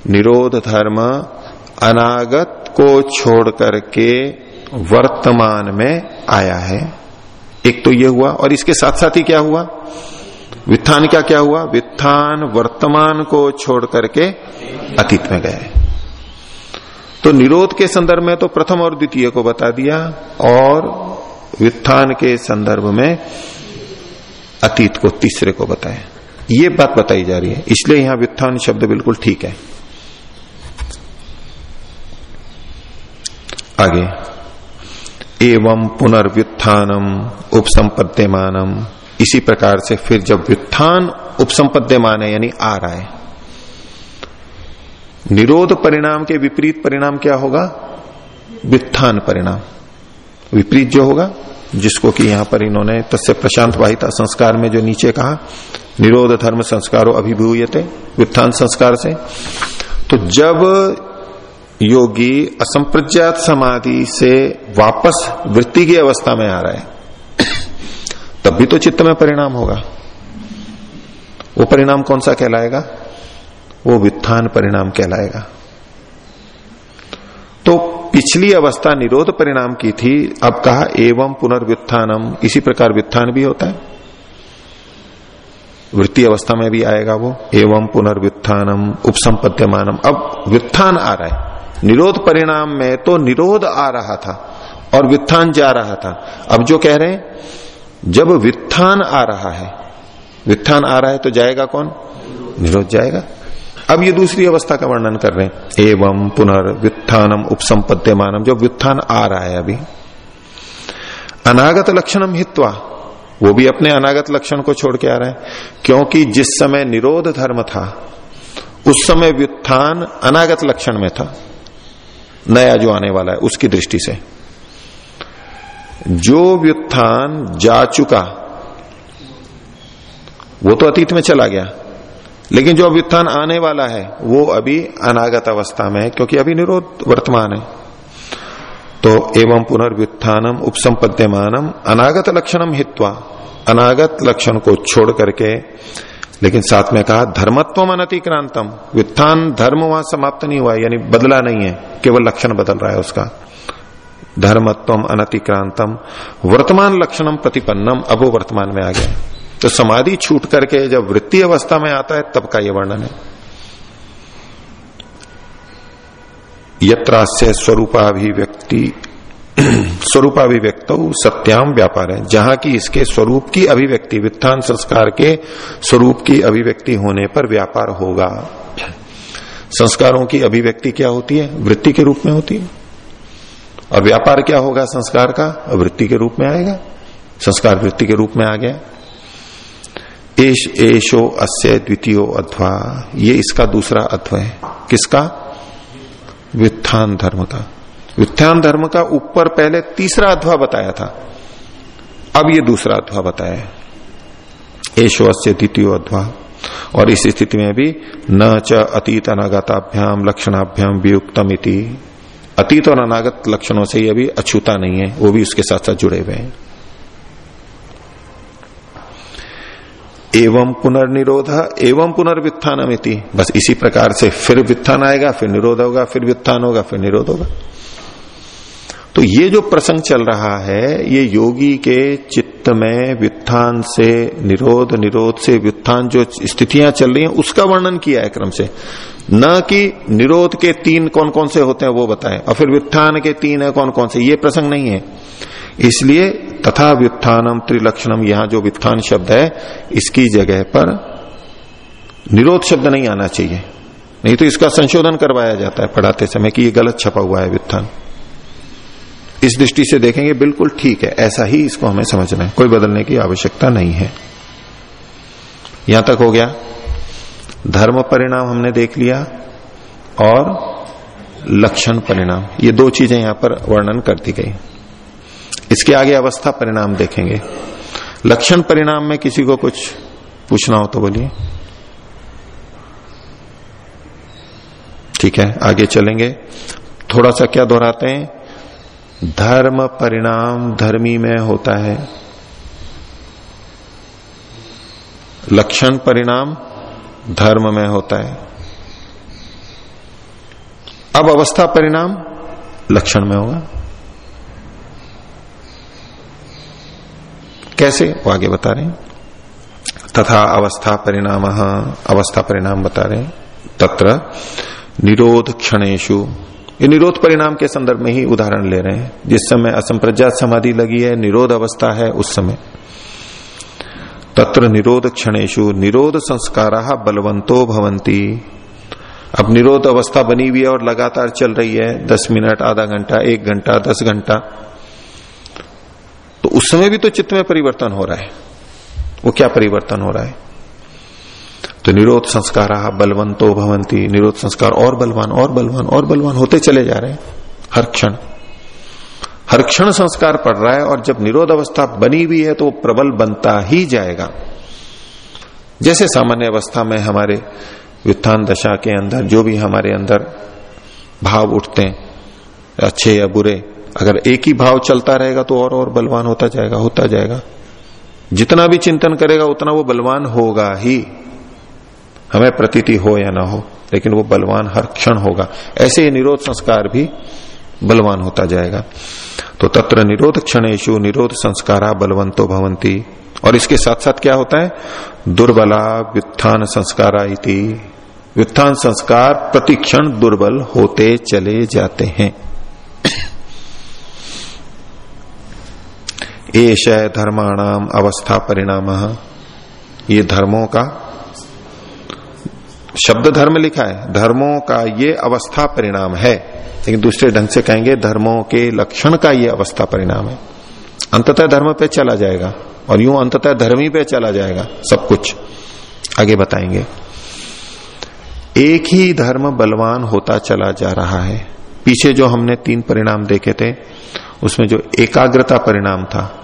Speaker 1: निरोध धर्म अनागत को छोड़ करके वर्तमान में आया है। एक तो ये हुआ, और इसके साथ साथ ही क्या हुआ? वित्थान क्या क्या हुआ? वित्थान वर्तमान को छोड़ करके अतीत में गए। तो निरोध के संदर्भ में तो प्रथम और द्वितीय को बता दिया और व्युत्थान के संदर्भ में अतीत को तीसरे को बताया। ये बात बताई जा रही है। इसलिए यहाँ व्युत्थान शब्द बिल्कुल ठीक है। आगे। एवं पुनर्व्युत्थानम उपसंपद्यमानम। इसी प्रकार से फिर जब व्युत्थान उपसंपद्यमान है, यानी आ रहा है निरोध परिणाम के विपरीत परिणाम क्या होगा? वित्थान परिणाम। विपरीत जो होगा, जिसको कि यहाँ पर इन्होंने तस्य प्रशांत वाहिता संस्कार में जो नीचे कहा, निरोध धर्म संस्कारों अभिभूयते वित्थान संस्कार से। तो जब योगी असंप्रज्ञात समाधि से वापस वृत्ति की अवस्था में आ रहा है, तब भी तो चित्त में परिणाम होगा। वो परिणाम कौन सा कहलाएगा? वो वित्थान परिणाम कहलाएगा। तो पिछली अवस्था निरोध परिणाम की थी, अब कहा एवं पुनर्व्युत्थानम, इसी प्रकार व्युत्थान भी होता है। वृत्ति अवस्था में भी आएगा वो, एवं पुनर्व्युत्थानम, उपसंपद्यमानम। अब व्युत्थान आ रहा है। निरोध परिणाम में तो निरोध आ रहा था और व्युत्थान जा रहा था। अब जो कह रहे हैं, जब व्युत्थान आ रहा है, व्युत्थान आ रहा है तो जाएगा कौन? निरोध जाएगा। अब ये दूसरी अवस्था का वर्णन कर रहे हैं। एवं पुनर्व्युत्थानम उपसंपद्यमानम। जो व्युत्थान आ रहा है अभी। अनागत लक्षणम हित्वा। वो भी अपने अनागत लक्षण को छोड़ के आ रहा है। क्योंकि जिस समय निरोध धर्म था, उस समय व्युत्थान अनागत लक्षण में था। नया जो आने वाला है, उसकी दृष्टि से। जो व्युत्थान जा चुका, वो तो अतीत में चला गया। लेकिन जो व्युत्थान आने वाला है, वो अभी अनागत अवस्था में है, क्योंकि अभी निरोध वर्तमान है। तो एवं पुनर्व्युत्थानम उपसंपद्यमानम अनागत लक्षणम हित्वा, अनागत लक्षण को छोड़ करके, लेकिन साथ में कहा धर्मत्व अनतिक्रांतम, व्युत्थान धर्म वहाँ समाप्त नहीं हुआ यानी बदला नहीं है, केवल लक्षण बदल रहा है उसका। धर्मत्व अनतिक्रांतम, वर्तमान लक्षणम प्रतिपन्नम, अब वर्तमान में आ गया। तो समाधि छूट करके जब वृत्ति अवस्था में आता है, तब का यह वर्णन है। यत्रास्य स्वरूपाभिव्यक्ति, स्वरूपाभिव्यक्त सत्याम व्यापार है। जहाँ की इसके स्वरूप की अभिव्यक्ति, वित्थान संस्कार के स्वरूप की अभिव्यक्ति होने पर व्यापार होगा। संस्कारों की अभिव्यक्ति क्या होती है? वृत्ति के रूप में होती है। और व्यापार क्या होगा संस्कार का? वृत्ति के रूप में आएगा। संस्कार वृत्ति के रूप में आ गया। एश, एशो, अस्य, द्वितीय अध्वा, ये इसका दूसरा अध्व है। किसका? व्युत्थान धर्म का। व्युत्थान धर्म का ऊपर पहले तीसरा अध्वा बताया था। अब ये दूसरा अध्वा बताया है। एशो, अस्य, द्वितीय अध्वा। और इस स्थिति में भी न च अतीत अनागताभ्याम लक्षणाभ्याम वियुक्तम अतीत और अनागत लक्षणों से ये भी अछूता नहीं है। वो भी उसके साथ साथ जुड़े हुए हैं। एवं पुनर्निरोध, एवं पुनर्वित्थानमिति बस इसी प्रकार से फिर वित्थान आएगा, फिर निरोध होगा, फिर वित्थान होगा, फिर निरोध होगा। तो ये जो प्रसंग चल रहा है, ये योगी के चित्त में व्युत्थान से निरोध निरोध से व्युत्थान जो स्थितियाँ चल रही हैं, उसका वर्णन किया है क्रम से। न कि निरोध के तीन कौन कौन से होते हैं वो बताएँ, और फिर व्युत्थान के तीन है कौन कौन से, ये प्रसंग नहीं है। इसलिए तथा व्युत्थानम त्रिलक्षणम, यहाँ जो व्युत्थान शब्द है, इसकी जगह पर निरोध शब्द नहीं आना चाहिए। नहीं तो इसका संशोधन करवाया जाता है पढ़ाते समय कि ये गलत छपा हुआ है व्युत्थान। इस दृष्टि से देखेंगे, बिल्कुल ठीक है, ऐसा ही इसको हमें समझना है, कोई बदलने की आवश्यकता नहीं है। यहाँ तक हो गया। धर्म परिणाम हमने देख लिया और लक्षण परिणाम, ये दो चीज़ें यहाँ पर वर्णन कर दी गई। इसके आगे अवस्था परिणाम देखेंगे। लक्षण परिणाम में किसी को कुछ पूछना हो तो बोलिए। ठीक है, आगे चलेंगे। थोड़ा सा क्या दोहराते हैं? धर्म परिणाम धर्मी में होता है। लक्षण परिणाम धर्म में होता है। अब अवस्था परिणाम लक्षण में होगा। कैसे? वो आगे बता रहे तथा अवस्था परिणाम अवस्था परिणाम बता रहे तत्र निरोध क्षणेशु ये निरोध परिणाम के संदर्भ में ही उदाहरण ले रहे हैं। जिस समय असंप्रज्ञात समाधि लगी है, निरोध अवस्था है, उस समय। तत्र निरोध क्षणेशु निरोध संस्कार बलवंतो भवंती अब निरोध अवस्था बनी हुई है और लगातार चल रही है। दस मिनट, आधा घंटा, एक घंटा, दस घंटा। उस समय भी तो चित्त में परिवर्तन हो रहा है। वो क्या परिवर्तन हो रहा है? तो निरोध संस्कार बलवंतो भवंती। निरोध संस्कार और बलवान और बलवान और बलवान होते चले जा रहे हैं। हर क्षण। हर क्षण संस्कार पड़ रहा है और जब निरोध अवस्था बनी हुई है तो वो प्रबल बनता ही जाएगा। जैसे सामान्य अवस्था में हमारे व्युत्थान दशा के अंदर, जो भी हमारे अंदर भाव उठते हैं, अच्छे या बुरे अगर एक ही भाव चलता रहेगा तो और और बलवान होता जाएगा होता जाएगा। जितना भी चिंतन करेगा, उतना वो बलवान होगा ही। हमें प्रतीति हो या ना हो, लेकिन वो बलवान हर क्षण होगा। ऐसे ही निरोध संस्कार भी बलवान होता जाएगा। तो तत्र निरोध क्षणेशु निरोध संस्कारा बलवंतो भवंती और इसके साथ साथ क्या होता है? दुर्बला व्युत्थान संस्कारा इति। व्युत्थान संस्कार प्रतिक्षण दुर्बल होते चले जाते हैं। एश धर्माणाम अवस्था परिणाम ये धर्मों का शब्द धर्म लिखा है, धर्मों का ये अवस्था परिणाम है। लेकिन दूसरे ढंग से कहेंगे, धर्मों के लक्षण का ये अवस्था परिणाम है। अंततः धर्म पे चला जाएगा, और यूँ अंततः धर्मी पे चला जाएगा, सब कुछ। आगे बताएँगे। एक ही धर्म बलवान होता चला जा रहा है। पीछे जो हमने तीन परिणाम देखे थे, उसमें जो एकाग्रता परिणाम था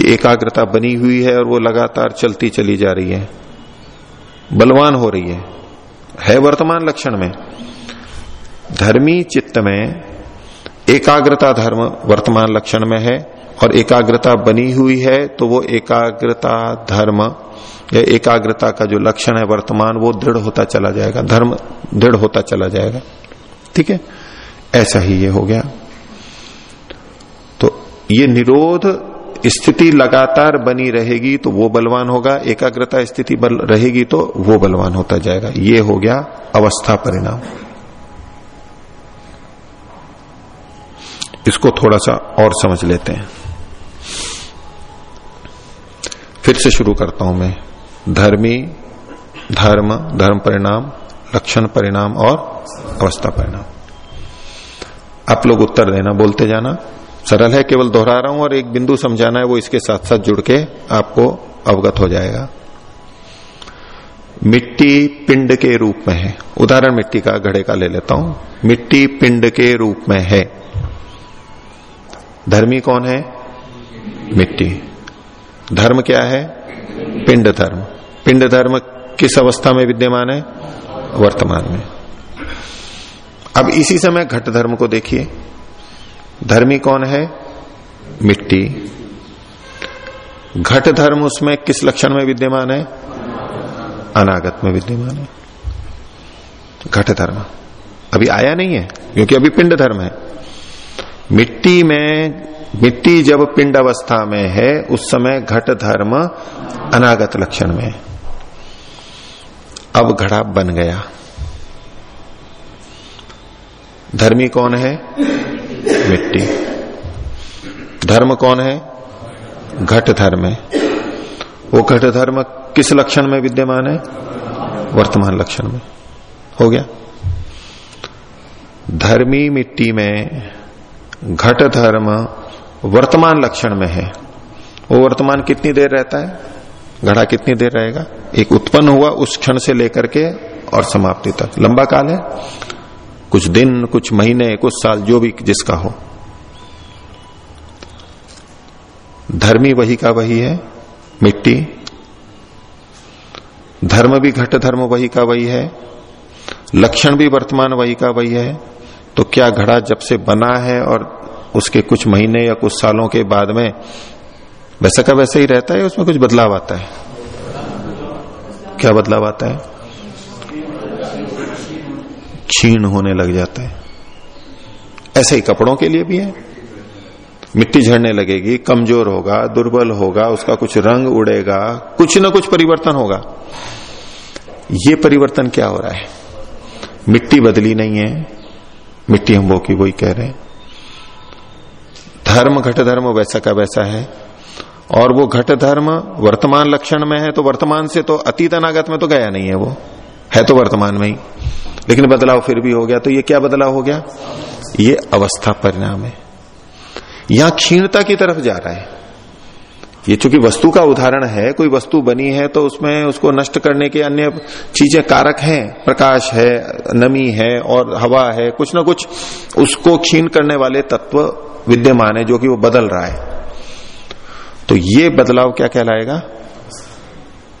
Speaker 1: कि एकाग्रता बनी हुई है और वो लगातार चलती चली जा रही है। बलवान हो रही है। है वर्तमान लक्षण में। धर्मी चित्त में एकाग्रता धर्म वर्तमान लक्षण में है और एकाग्रता बनी हुई है तो वो एकाग्रता धर्म या एकाग्रता का जो लक्षण है वर्तमान, वो दृढ़ होता चला जाएगा। धर्म दृढ़ होता चला जाएगा। ठीक है? ऐसा ही ये हो गया। तो ये निरोध स्थिति लगातार बनी रहेगी तो वो बलवान होगा, एकाग्रता स्थिति बल रहेगी तो वो बलवान होता जाएगा। ये हो गया अवस्था परिणाम। इसको थोड़ा सा और समझ लेते हैं। फिर से शुरू करता हूँ मैं। धर्मी, धर्म धर्म परिणाम, लक्षण परिणाम और अवस्था परिणाम। आप लोग उत्तर देना, बोलते जाना। सरल है, केवल दोहरा रहा हूँ और एक बिंदु समझाना है, वो इसके साथ साथ जुड़ के आपको अवगत हो जाएगा। मिट्टी पिंड के रूप में है। उदाहरण मिट्टी का, घड़े का ले लेता हूँ। मिट्टी पिंड के रूप में है। धर्मी कौन है? मिट्टी। धर्म क्या है? पिंड धर्म। पिंड धर्म किस अवस्था में विद्यमान है? वर्तमान में। अब इसी समय घट धर्म को देखिए। धर्मी कौन है? मिट्टी। घट धर्म उसमें किस लक्षण में विद्यमान है? अनागत में विद्यमान है। घट धर्म। अभी आया नहीं है क्योंकि अभी पिंड धर्म है। मिट्टी में मिट्टी जब पिंड अवस्था में है उस समय घट धर्म अनागत लक्षण में अब घड़ा बन गया। धर्मी कौन है? मिट्टी। धर्म कौन है? घट धर्म है। वो घट धर्म किस लक्षण में विद्यमान है? वर्तमान लक्षण में। हो गया? धर्मी मिट्टी में घट धर्म वर्तमान लक्षण में है। वो वर्तमान कितनी देर रहता है? घड़ा कितनी देर रहेगा? एक उत्पन्न हुआ उस क्षण से लेकर के और समाप्ति तक। लंबा काल है। कुछ दिन, कुछ महीने, कुछ साल, जो भी जिसका हो। धर्मी वही का वही है, मिट्टी। धर्म भी घट धर्म वही का वही है, लक्षण भी वर्तमान वही का वही है। तो क्या घड़ा जब से बना है और उसके कुछ महीने या कुछ सालों के बाद में वैसा का वैसा ही रहता है, उसमें कुछ बदलाव आता है? क्या बदलाव आता है? क्षीण होने लग जाता है। ऐसे ही कपड़ों के लिए भी है। मिट्टी झड़ने लगेगी, कमज़ोर होगा, दुर्बल होगा, उसका कुछ रंग उड़ेगा, कुछ ना कुछ परिवर्तन होगा। ये परिवर्तन क्या हो रहा है? मिट्टी बदली नहीं है। मिट्टी हम वो की वही कह रहे हैं। धर्म घट धर्म वैसा का वैसा है। और वो घट धर्म वर्तमान लक्षण में है तो वर्तमान से तो अतीत अनागत में तो गया नहीं है वो। है तो वर्तमान में ही। लेकिन बदलाव फिर भी हो गया तो ये क्या बदलाव हो गया? ये अवस्था परिणाम है। यहाँ क्षीणता की तरफ़ जा रहा है। ये चूँकि वस्तु का उदाहरण है, कोई वस्तु बनी है तो उसमें उसको नष्ट करने के अन्य चीज़ें कारक हैं। प्रकाश है, नमी है और हवा है, कुछ ना कुछ उसको क्षीण करने वाले तत्व विद्यमान है जो कि वो बदल रहा है। तो ये बदलाव क्या कहलाएगा?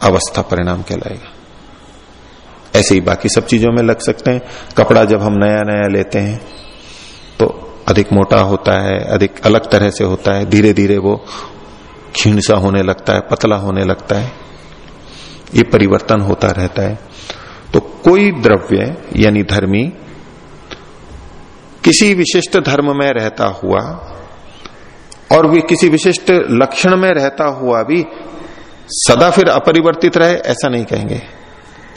Speaker 1: अवस्था परिणाम कहलाएगा। ऐसे ही बाकी सब चीज़ों में लग सकते हैं। कपड़ा जब हम नया नया लेते हैं तो अधिक मोटा होता है, अधिक अलग तरह से होता है धीरे धीरे वो क्षीण सा होने लगता है, पतला होने लगता है। ये परिवर्तन होता रहता है। तो कोई द्रव्य यानी धर्मी किसी विशिष्ट धर्म में रहता हुआ और भी किसी विशिष्ट लक्षण में रहता हुआ भी सदा फिर अपरिवर्तित रहे, ऐसा नहीं कहेंगे।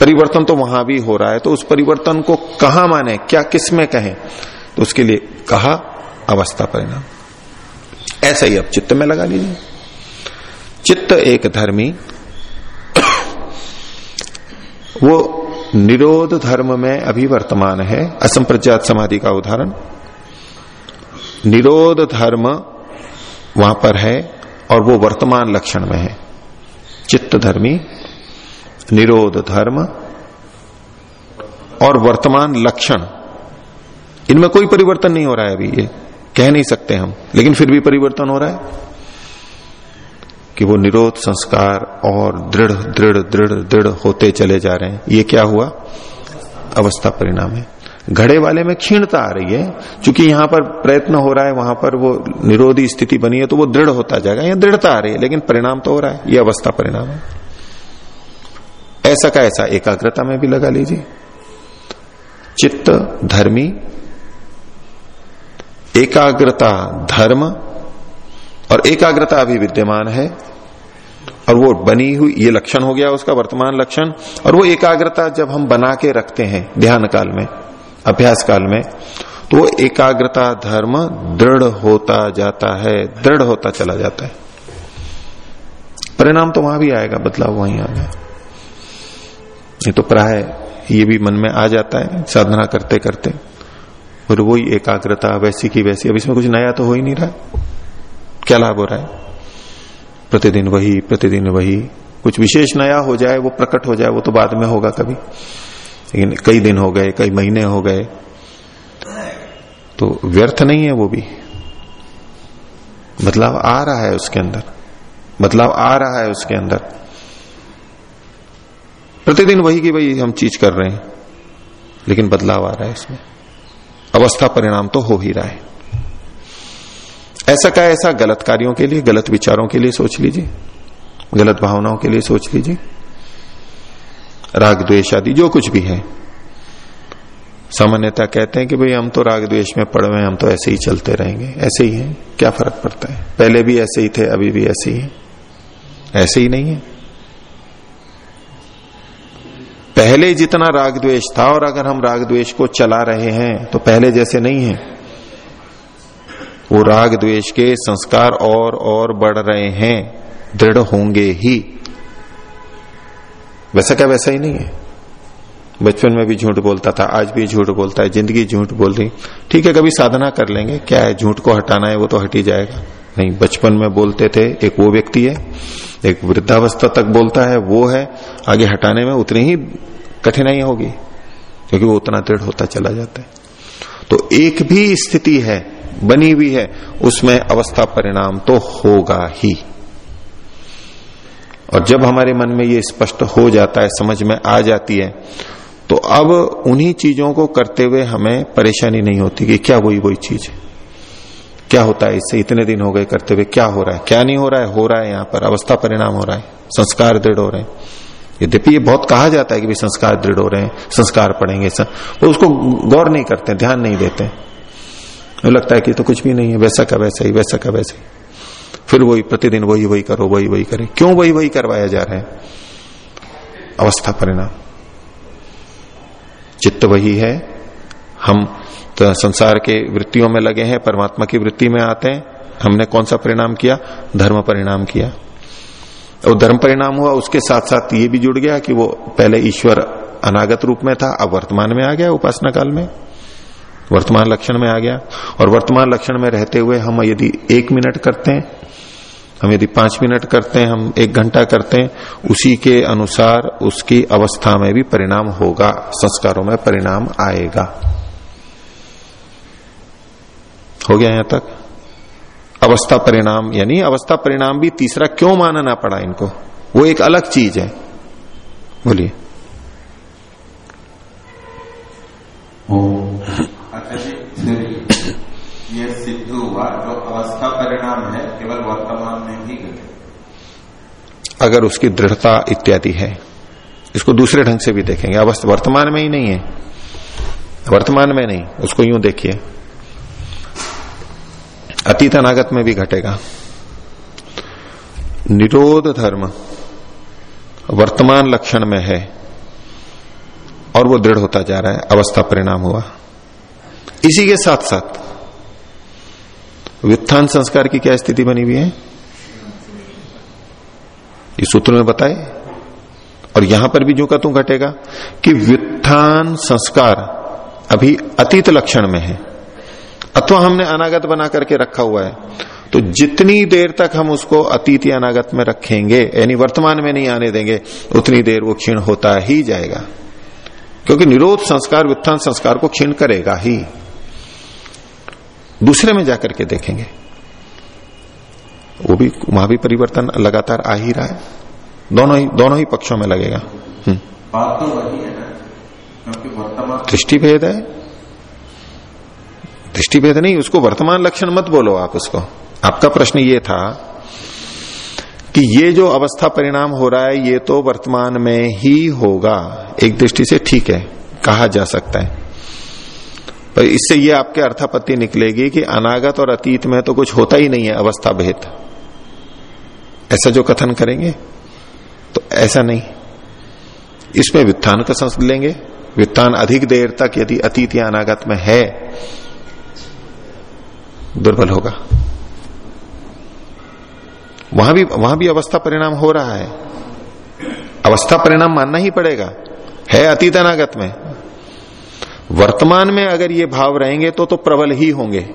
Speaker 1: परिवर्तन तो वहाँ भी हो रहा है तो उस परिवर्तन को कहा माने, क्या किसमें कहें? तो उसके लिए कहा अवस्था परिणाम। ऐसा ही अब चित्त में लगा लीजिए। चित्त एक धर्मी, वो निरोध धर्म में अभी वर्तमान है। असंप्रज्ञात समाधि का उदाहरण। निरोध धर्म वहाँ पर है और वो वर्तमान लक्षण में है। चित्त धर्मी निरोध धर्म और वर्तमान लक्षण। इनमें कोई परिवर्तन नहीं हो रहा है अभी, ये कह नहीं सकते हम, लेकिन फिर भी परिवर्तन हो रहा है कि वो निरोध संस्कार और दृढ़ दृढ़ दृढ़ दृढ़ होते चले जा रहे हैं। ये क्या हुआ? अवस्था परिणाम है। घड़े वाले में क्षीणता आ रही है। क्योंकि यहाँ पर प्रयत्न हो रहा है, वहाँ पर वो निरोधी स्थिति बनी है तो वो दृढ़ होता जाएगा यहाँ दृढ़ता आ रही है, लेकिन परिणाम तो हो रहा है। ये अवस्था परिणाम है। ऐसा का ऐसा एकाग्रता में भी लगा लीजिए। चित्त, धर्मी, एकाग्रता, धर्म, और एकाग्रता अभी विद्यमान है, और वो बनी हुई, ये लक्षण हो गया उसका वर्तमान लक्षण, और वो एकाग्रता जब हम बना के रखते हैं ध्यान काल में, अभ्यास काल में तो वो एकाग्रता, धर्म दृढ़ होता जाता है, दृढ़ होता चला जाता है। परिणाम तो वहाँ भी आएगा, बदलाव वहीं गया ये तो प्राय ये भी मन में आ जाता है, साधना करते करते। और वही एकाग्रता, वैसी की वैसी। अब इसमें कुछ नया तो हो ही नहीं रहा। क्या लाभ हो रहा है? प्रतिदिन वही प्रतिदिन वही। कुछ विशेष नया हो जाए, वो प्रकट हो जाए, वो तो बाद में होगा कभी। लेकिन कई दिन हो गए, कई महीने हो गए। तो व्यर्थ नहीं है वो भी। बदलाव आ रहा है उसके अंदर। बदलाव आ रहा है उसके अंदर। प्रतिदिन वही की वही हम चीज़ कर रहे हैं, लेकिन बदलाव आ रहा है इसमें। अवस्था परिणाम तो हो ही रहा है। ऐसा का ऐसा गलत कार्यों के लिए, गलत विचारों के लिए सोच लीजिए, गलत भावनाओं के लिए सोच लीजिए। राग द्वेष आदि, जो कुछ भी है। सामान्यता कहते हैं कि भाई हम तो राग द्वेष में पड़े हुए हम तो ऐसे ही चलते रहेंगे। ऐसे ही है, क्या फ़र्क पड़ता है? पहले भी ऐसे ही थे, अभी भी ऐसे ही है। ऐसे ही नहीं है। पहले जितना राग द्वेष था और अगर हम राग द्वेष को चला रहे हैं तो पहले जैसे नहीं है। वो राग द्वेष के संस्कार और और बढ़ रहे हैं, दृढ़ होंगे ही। वैसा क्या वैसा ही नहीं है? बचपन में भी झूठ बोलता था, आज भी झूठ बोलता है, ज़िंदगी झूठ बोल रही। ठीक है, कभी साधना कर लेंगे। क्या है, झूठ को हटाना है, वो तो हट ही जाएगा। नहीं, बचपन में बोलते थे, एक वो व्यक्ति है एक वृद्धावस्था तक बोलता है, वो है, आगे हटाने में उतनी ही कठिनाई होगी, क्योंकि वो उतना दृढ़ होता चला जाता है। तो एक भी स्थिति है, बनी हुई है, उसमें अवस्था परिणाम तो होगा ही। और जब हमारे मन में ये स्पष्ट हो जाता है, समझ में आ जाती है तो अब उन्हीं चीज़ों को करते हुए हमें परेशानी नहीं होती कि क्या वही वही चीज़ है। क्या होता है इससे? इतने दिन हो गए करते हुए क्या हो रहा है? क्या नहीं हो रहा है? हो रहा है यहाँ पर। अवस्था परिणाम हो रहा है। संस्कार दृढ़ हो रहे हैं। यद्यपि ये बहुत कहा जाता है कि संस्कार दृढ़ हो रहे हैं, संस्कार पढ़ेंगे वो उसको गौर नहीं करते, ध्यान नहीं देते। तो लगता है कि तो कुछ भी नहीं है, वैसा का वैसा ही, वैसा का वैसा ही। फिर वही, प्रतिदिन वही वही करो, वही वही करे। क्यों वही वही करवाया जा रहा है? अवस्था परिणाम। चित्त वही है। हम तो संसार के वृत्तियों में लगे हैं, परमात्मा की वृत्ति में आते हैं। हमने कौन सा परिणाम किया? धर्म परिणाम किया। और धर्म परिणाम हुआ, उसके साथ साथ ये भी जुड़ गया कि वो पहले ईश्वर अनागत रूप में था, अब वर्तमान में आ गया उपासना काल में। वर्तमान लक्षण में आ गया। और वर्तमान लक्षण में रहते हुए हम यदि एक मिनट करते हैं, हम यदि पाँच मिनट करते हैं, हम एक घंटा करते हैं, उसी के अनुसार उसकी अवस्था में भी परिणाम होगा, संस्कारों में परिणाम आएगा। हो गया यहाँ तक। अवस्था परिणाम यानी अवस्था परिणाम भी तीसरा क्यों मानना पड़ा इनको? वो एक अलग चीज़ है। बोलिए।
Speaker 4: ये सिद्ध हुआ जो अवस्था परिणाम है केवल वर्तमान में ही घटे।
Speaker 1: अगर उसकी दृढ़ता इत्यादि है इसको दूसरे ढंग से भी देखेंगे। अवस्था वर्तमान में ही नहीं है। वर्तमान में नहीं उसको यूँ देखिए। अतीत अनागत में भी घटेगा। निरोध धर्म वर्तमान लक्षण में है और वो दृढ़ होता जा रहा है, अवस्था परिणाम हुआ। इसी के साथ साथ वित्थान संस्कार की क्या स्थिति बनी हुई है? इस सूत्र में बताए। और यहाँ पर भी जो का तू घटेगा कि व्युत्थान संस्कार अभी अतीत लक्षण में है। अथवा हमने अनागत बना करके रखा हुआ है तो जितनी देर तक हम उसको अतीत या अनागत में रखेंगे यानी वर्तमान में नहीं आने देंगे उतनी देर वो क्षीण होता ही जाएगा। क्योंकि निरोध संस्कार वित्थान संस्कार को क्षीण करेगा ही। दूसरे में जाकर के देखेंगे। वो भी वहाँ भी परिवर्तन लगातार आ ही रहा है। दोनों ही दोनों ही पक्षों में लगेगा। हम्म।
Speaker 4: बात तो वही है ना क्योंकि वर्तमान
Speaker 1: दृष्टि भेद है। दृष्टि भेद नहीं, उसको वर्तमान लक्षण मत बोलो आप उसको। आपका प्रश्न ये था कि ये जो अवस्था परिणाम हो रहा है, ये तो वर्तमान में ही होगा। एक दृष्टि से ठीक है, कहा जा सकता है। पर इससे ये आपके अर्थापत्ति निकलेगी कि अनागत और अतीत में तो कुछ होता ही नहीं है, अवस्था भेद। ऐसा जो कथन करेंगे तो ऐसा नहीं। इसमें वित्थान का संस्कृत लेंगे। वित्थान अधिक देर तक यदि अतीत या अनागत में है दुर्बल होगा। वहाँ भी वहाँ भी अवस्था परिणाम हो रहा है। अवस्था परिणाम मानना ही पड़ेगा। है अतीत अनागत में। वर्तमान में अगर ये भाव रहेंगे तो तो प्रबल ही होंगे।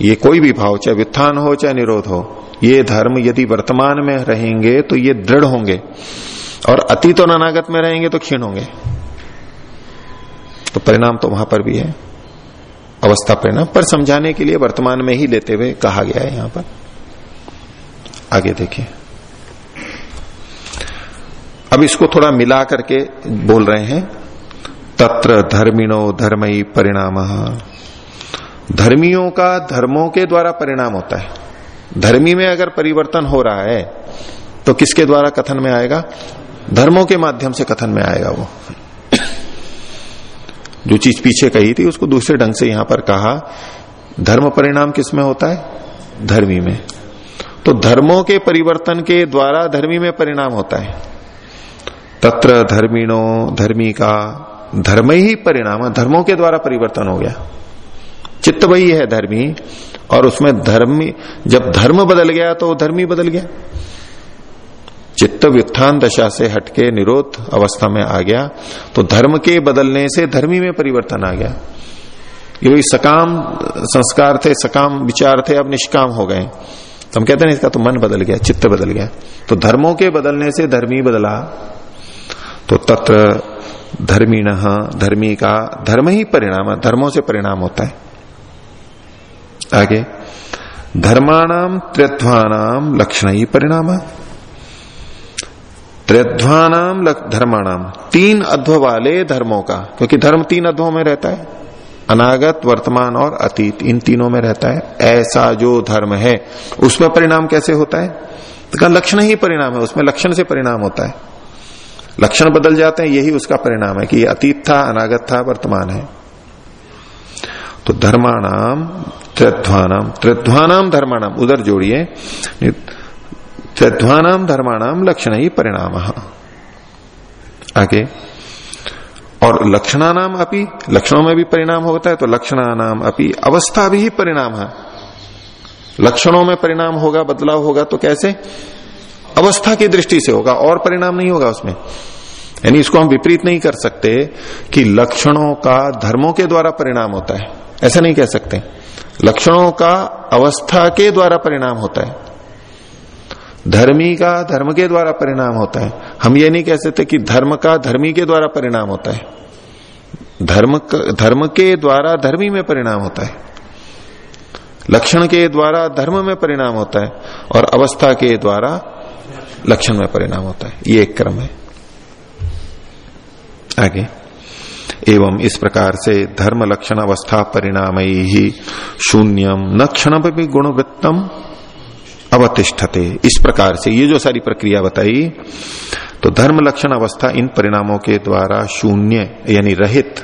Speaker 1: ये कोई भी भाव, चाहे वित्थान हो, चाहे निरोध हो, ये धर्म यदि वर्तमान में रहेंगे तो ये दृढ़ होंगे। और अतीत और अनागत में रहेंगे तो क्षीण होंगे। तो परिणाम तो वहाँ पर भी है। अवस्था परिणाम पर समझाने के लिए वर्तमान में ही लेते हुए कहा गया है यहाँ पर। आगे देखिए। अब इसको थोड़ा मिला करके बोल रहे हैं, तत्र धर्मिणो धर्मई परिणाम। धर्मियों का धर्मों के द्वारा परिणाम होता है। धर्मी में अगर परिवर्तन हो रहा है तो किसके द्वारा कथन में आएगा? धर्मों के माध्यम से कथन में आएगा वो। जो चीज़ पीछे कही थी, उसको दूसरे ढंग से यहाँ पर कहा, धर्म परिणाम किसमें होता है? धर्मी में। तो धर्मों के परिवर्तन के द्वारा धर्मी में परिणाम होता है। तत्र धर्मीणो धर्मी का धर्म ही परिणाम, धर्मों के द्वारा परिवर्तन हो गया। चित्त वही है धर्मी, और उसमें धर्मी, जब धर्म बदल गया तो धर्मी बदल गया। चित्त व्युत्थान दशा से हटके निरोध अवस्था में आ गया तो धर्म के बदलने से धर्मी में परिवर्तन आ गया। ये सकाम संस्कार थे, सकाम विचार थे, अब निष्काम हो गए। तो हम कहते हैं इसका तो मन बदल गया, चित्त बदल गया। तो धर्मों के बदलने से धर्मी बदला। तो तत्र धर्मीण, धर्मी का धर्म ही परिणाम, धर्मों से परिणाम होता है। आगे धर्माणाम त्रिध्वानाम लक्षण ही परिणाम। त्रिध्वानाम धर्माणाम, तीन अध्व वाले धर्मों का, क्योंकि धर्म तीन अध्वों में रहता है। अनागत, वर्तमान और अतीत, इन तीनों में रहता है। ऐसा जो धर्म है, उसमें परिणाम कैसे होता है? तो लक्षण ही परिणाम है, उसमें लक्षण से परिणाम होता है। लक्षण बदल जाते हैं, यही उसका परिणाम है कि अतीत था, अनागत था, वर्तमान है। तो धर्माणाम, त्रिध्वानाम त्रिध्वानाम धर्माणाम, उधर जोड़िए। त्रिध्वानाम धर्माणाम लक्षण ही परिणाम। आगे। और लक्षणानाम अपनी लक्षणों में भी परिणाम होता है तो लक्षणानाम अपनी अवस्था भी परिणाम है। लक्षणों में परिणाम होगा, बदलाव होगा तो कैसे? अवस्था की दृष्टि से होगा, और परिणाम नहीं होगा उसमें। यानी इसको हम विपरीत नहीं कर सकते कि लक्षणों का धर्मों के द्वारा परिणाम होता है। ऐसा नहीं कह सकते। लक्षणों का अवस्था के द्वारा परिणाम होता है। धर्मी का धर्म के द्वारा परिणाम होता है। हम ये नहीं कह सकते कि धर्म का धर्मी के द्वारा परिणाम होता है। धर्म धर्म के द्वारा धर्मी में परिणाम होता है। लक्षण के द्वारा धर्म में परिणाम होता है और अवस्था के द्वारा लक्षण में परिणाम होता है। ये एक क्रम है। आगे। एवं इस प्रकार से धर्म लक्षण अवस्था परिणाम ही शून्यम न क्षण भी गुणवृत्तम। अवतिष्ठते। इस प्रकार से ये जो सारी प्रक्रिया बताई तो धर्म लक्षण अवस्था इन परिणामों के द्वारा शून्य, यानी रहित।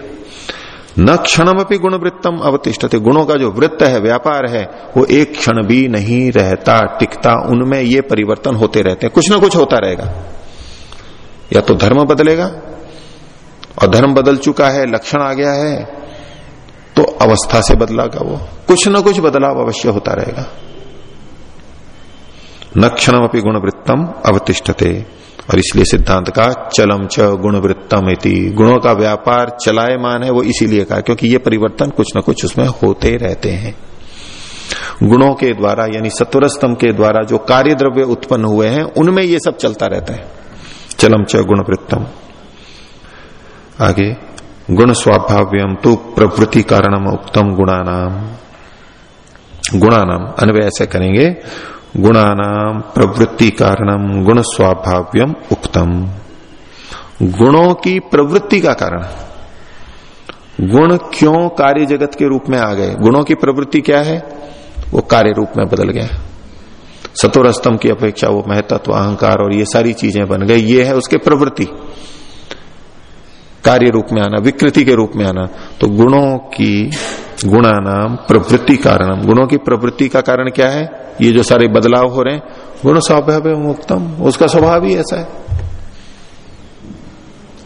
Speaker 1: न क्षणम अपनी गुणवृत्तम अवतिष्ठते। गुणों का जो वृत्त है, व्यापार है, वो एक क्षण भी नहीं रहता, टिकता, उनमें ये परिवर्तन होते रहते हैं। कुछ ना कुछ होता रहेगा। या तो धर्म बदलेगा, और धर्म बदल चुका है, लक्षण आ गया है तो अवस्था से बदलागा वो। कुछ ना कुछ बदलाव अवश्य होता रहेगा। न क्षणम अपनी गुणवृत्तम अवतिष्ठते। और इसलिए सिद्धांत का चलम च गुणवृत्तम इति। गुणों का व्यापार चलायमान है, वो इसीलिए कहा, क्योंकि ये परिवर्तन कुछ न कुछ उसमें होते रहते हैं। गुणों के द्वारा, यानी सत्वरस्तम के द्वारा जो कार्य द्रव्य उत्पन्न हुए हैं, उनमें ये सब चलता रहता है। चलम च गुणवृत्तम। आगे, गुण स्वाभाव्यम तो प्रवृत्ति कारणम उत्तम गुणानाम। गुणानाम, अन्वय ऐसे करेंगे। गुणानाम प्रवृत्ति कारणम गुण स्वाभाव्यम उक्तम। गुणों की प्रवृत्ति का कारण। गुण क्यों कार्य जगत के रूप में आ गए? गुणों की प्रवृत्ति क्या है? वो कार्य रूप में बदल गया। सतोर स्तंभ की अपेक्षा वो महत्व अहंकार और ये सारी चीज़ें बन गई। ये है उसके प्रवृत्ति। कार्य रूप में आना, विकृति के रूप में आना। तो गुणों की गुणा नाम प्रवृत्ति कारणम। गुणों की प्रवृत्ति का कारण क्या है? ये जो सारे बदलाव हो रहे हैं, गुण स्वभाव मुक्तम। उसका स्वभाव ही ऐसा है।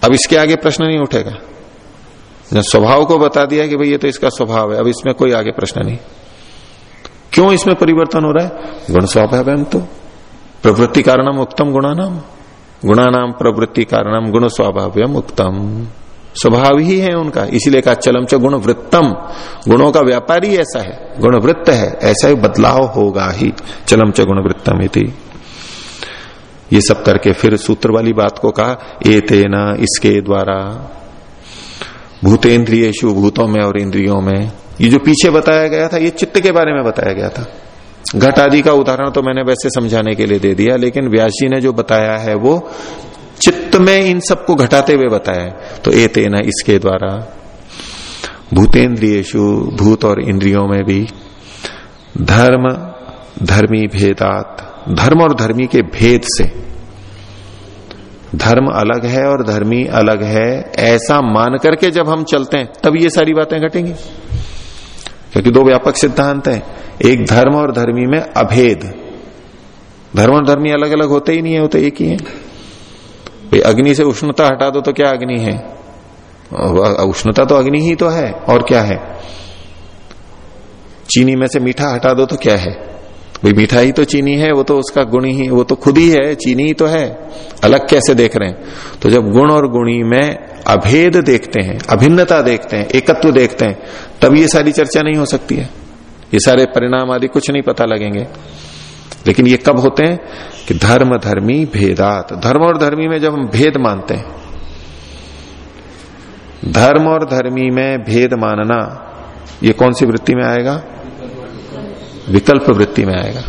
Speaker 1: अब इसके आगे प्रश्न नहीं उठेगा। स्वभाव को बता दिया कि भाई ये तो इसका स्वभाव है, अब इसमें कोई आगे प्रश्न नहीं। क्यों इसमें परिवर्तन हो रहा है? गुण स्वभाव तो। प्रवृत्ति कारणम उत्तम गुणा नाम गुणानाम, प्रवृत्ति कारणम, गुण स्वभाव्यम उत्तम स्वभाव ही है उनका। इसीलिए कहा, चलम च गुण वृत्तम गुणों का व्यापारी ऐसा है। गुण वृत्त है, ऐसा ही बदलाव होगा ही। चलम च गुण वृत्तम ये सब करके फिर सूत्र वाली बात को कहा ए तेना इसके द्वारा। भूतेन्द्रियशु भूतों में और इंद्रियों में। ये जो पीछे बताया गया था, ये चित्त के बारे में बताया गया था। घट आदि का उदाहरण तो मैंने वैसे समझाने के लिए दे दिया, लेकिन व्यास जी ने जो बताया है वो चित्त में इन सबको घटाते हुए बताया तो ए तेना इसके द्वारा भूतेन्द्रियशु भूत और इंद्रियों में भी धर्म, धर्मी भेदात, धर्म और धर्मी के भेद से। धर्म अलग है और धर्मी अलग है, ऐसा मान करके जब हम चलते हैं, तब ये सारी बातें घटेंगी। क्योंकि दो व्यापक सिद्धांत हैं, एक धर्म और धर्मी में अभेद। धर्म और धर्मी अलग अलग होते ही नहीं है होते एक ही है। अग्नि से उष्णता हटा दो तो क्या अग्नि है? उष्णता तो अग्नि ही तो है, और क्या है? चीनी में से मीठा हटा दो तो क्या है? भाई मीठा ही तो चीनी है, वो तो उसका गुण ही, वो तो खुद ही है, चीनी ही तो है। अलग कैसे देख रहे हैं? तो जब गुण और गुणी में अभेद देखते हैं, अभिन्नता देखते हैं, एकत्व देखते हैं, तब ये सारी चर्चा नहीं हो सकती है। ये सारे परिणाम आदि कुछ नहीं पता लगेंगे। लेकिन ये कब होते हैं? कि धर्म धर्मी भेदात। धर्म और धर्मी में जब हम भेद मानते हैं, धर्म और धर्मी में भेद मानना, ये कौन सी वृत्ति में आएगा? विकल्प वृत्ति में आएगा।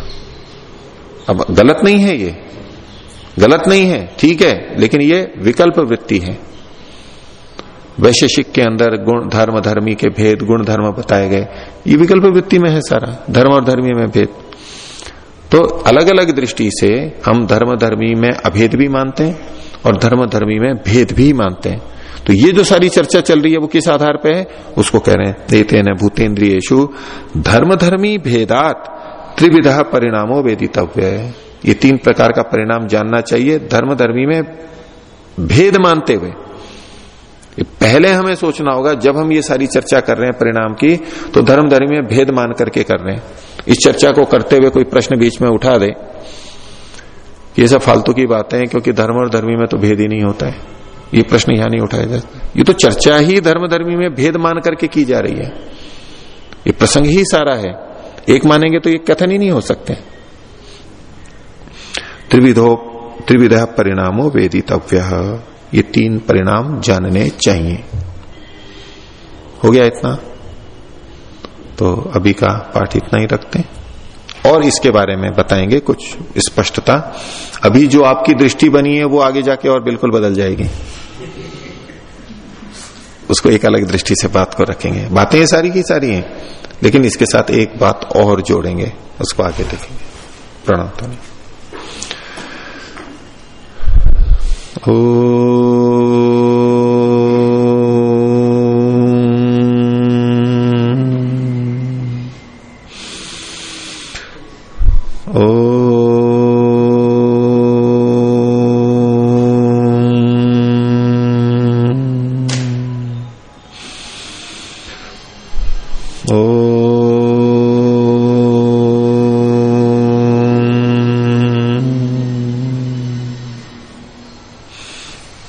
Speaker 1: अब गलत नहीं है ये। गलत नहीं है, ठीक है, लेकिन ये विकल्प वृत्ति है। वैशेषिक के अंदर गुण धर्म धर्मी के भेद गुण धर्म बताए गए। ये विकल्प वृत्ति में है सारा। धर्म और धर्मी में भेद। तो अलग अलग दृष्टि से हम धर्म धर्मी में अभेद भी मानते हैं और धर्म धर्मी में भेद भी मानते हैं। तो ये जो सारी चर्चा चल रही है वो किस आधार पे है? उसको कह रहे हैं देते न भूतेन्द्रियु धर्म धर्मी भेदात त्रिविधा परिणामों वेदितव्य। है ये तीन प्रकार का परिणाम जानना चाहिए धर्म धर्मी में भेद मानते हुए। पहले हमें सोचना होगा, जब हम ये सारी चर्चा कर रहे हैं परिणाम की तो धर्म धर्मी में भेद मान करके कर रहे हैं। इस चर्चा को करते हुए कोई प्रश्न बीच में उठा दे। ये सब फालतू की बातें हैं, क्योंकि धर्म और धर्मी में तो भेद ही नहीं होता है। ये प्रश्न यहाँ नहीं उठाया जाता। ये तो चर्चा ही धर्म धर्मी में भेद मान करके की जा रही है। ये प्रसंग ही सारा है। एक मानेंगे तो ये कथन ही नहीं हो सकते। त्रिविधो, त्रिविध परिणामो वेदितव्य। ये तीन परिणाम जानने चाहिए। हो गया इतना? तो अभी का पाठ इतना ही रखते हैं। और इसके बारे में बताएँगे कुछ स्पष्टता। अभी जो आपकी दृष्टि बनी है, वो आगे जाके और बिल्कुल बदल जाएगी। उसको एक अलग दृष्टि से बात को रखेंगे। बातें सारी की सारी हैं, लेकिन इसके साथ एक बात और जोड़ेंगे, उसको आगे देखेंगे। प्रणाम तो नहीं ओ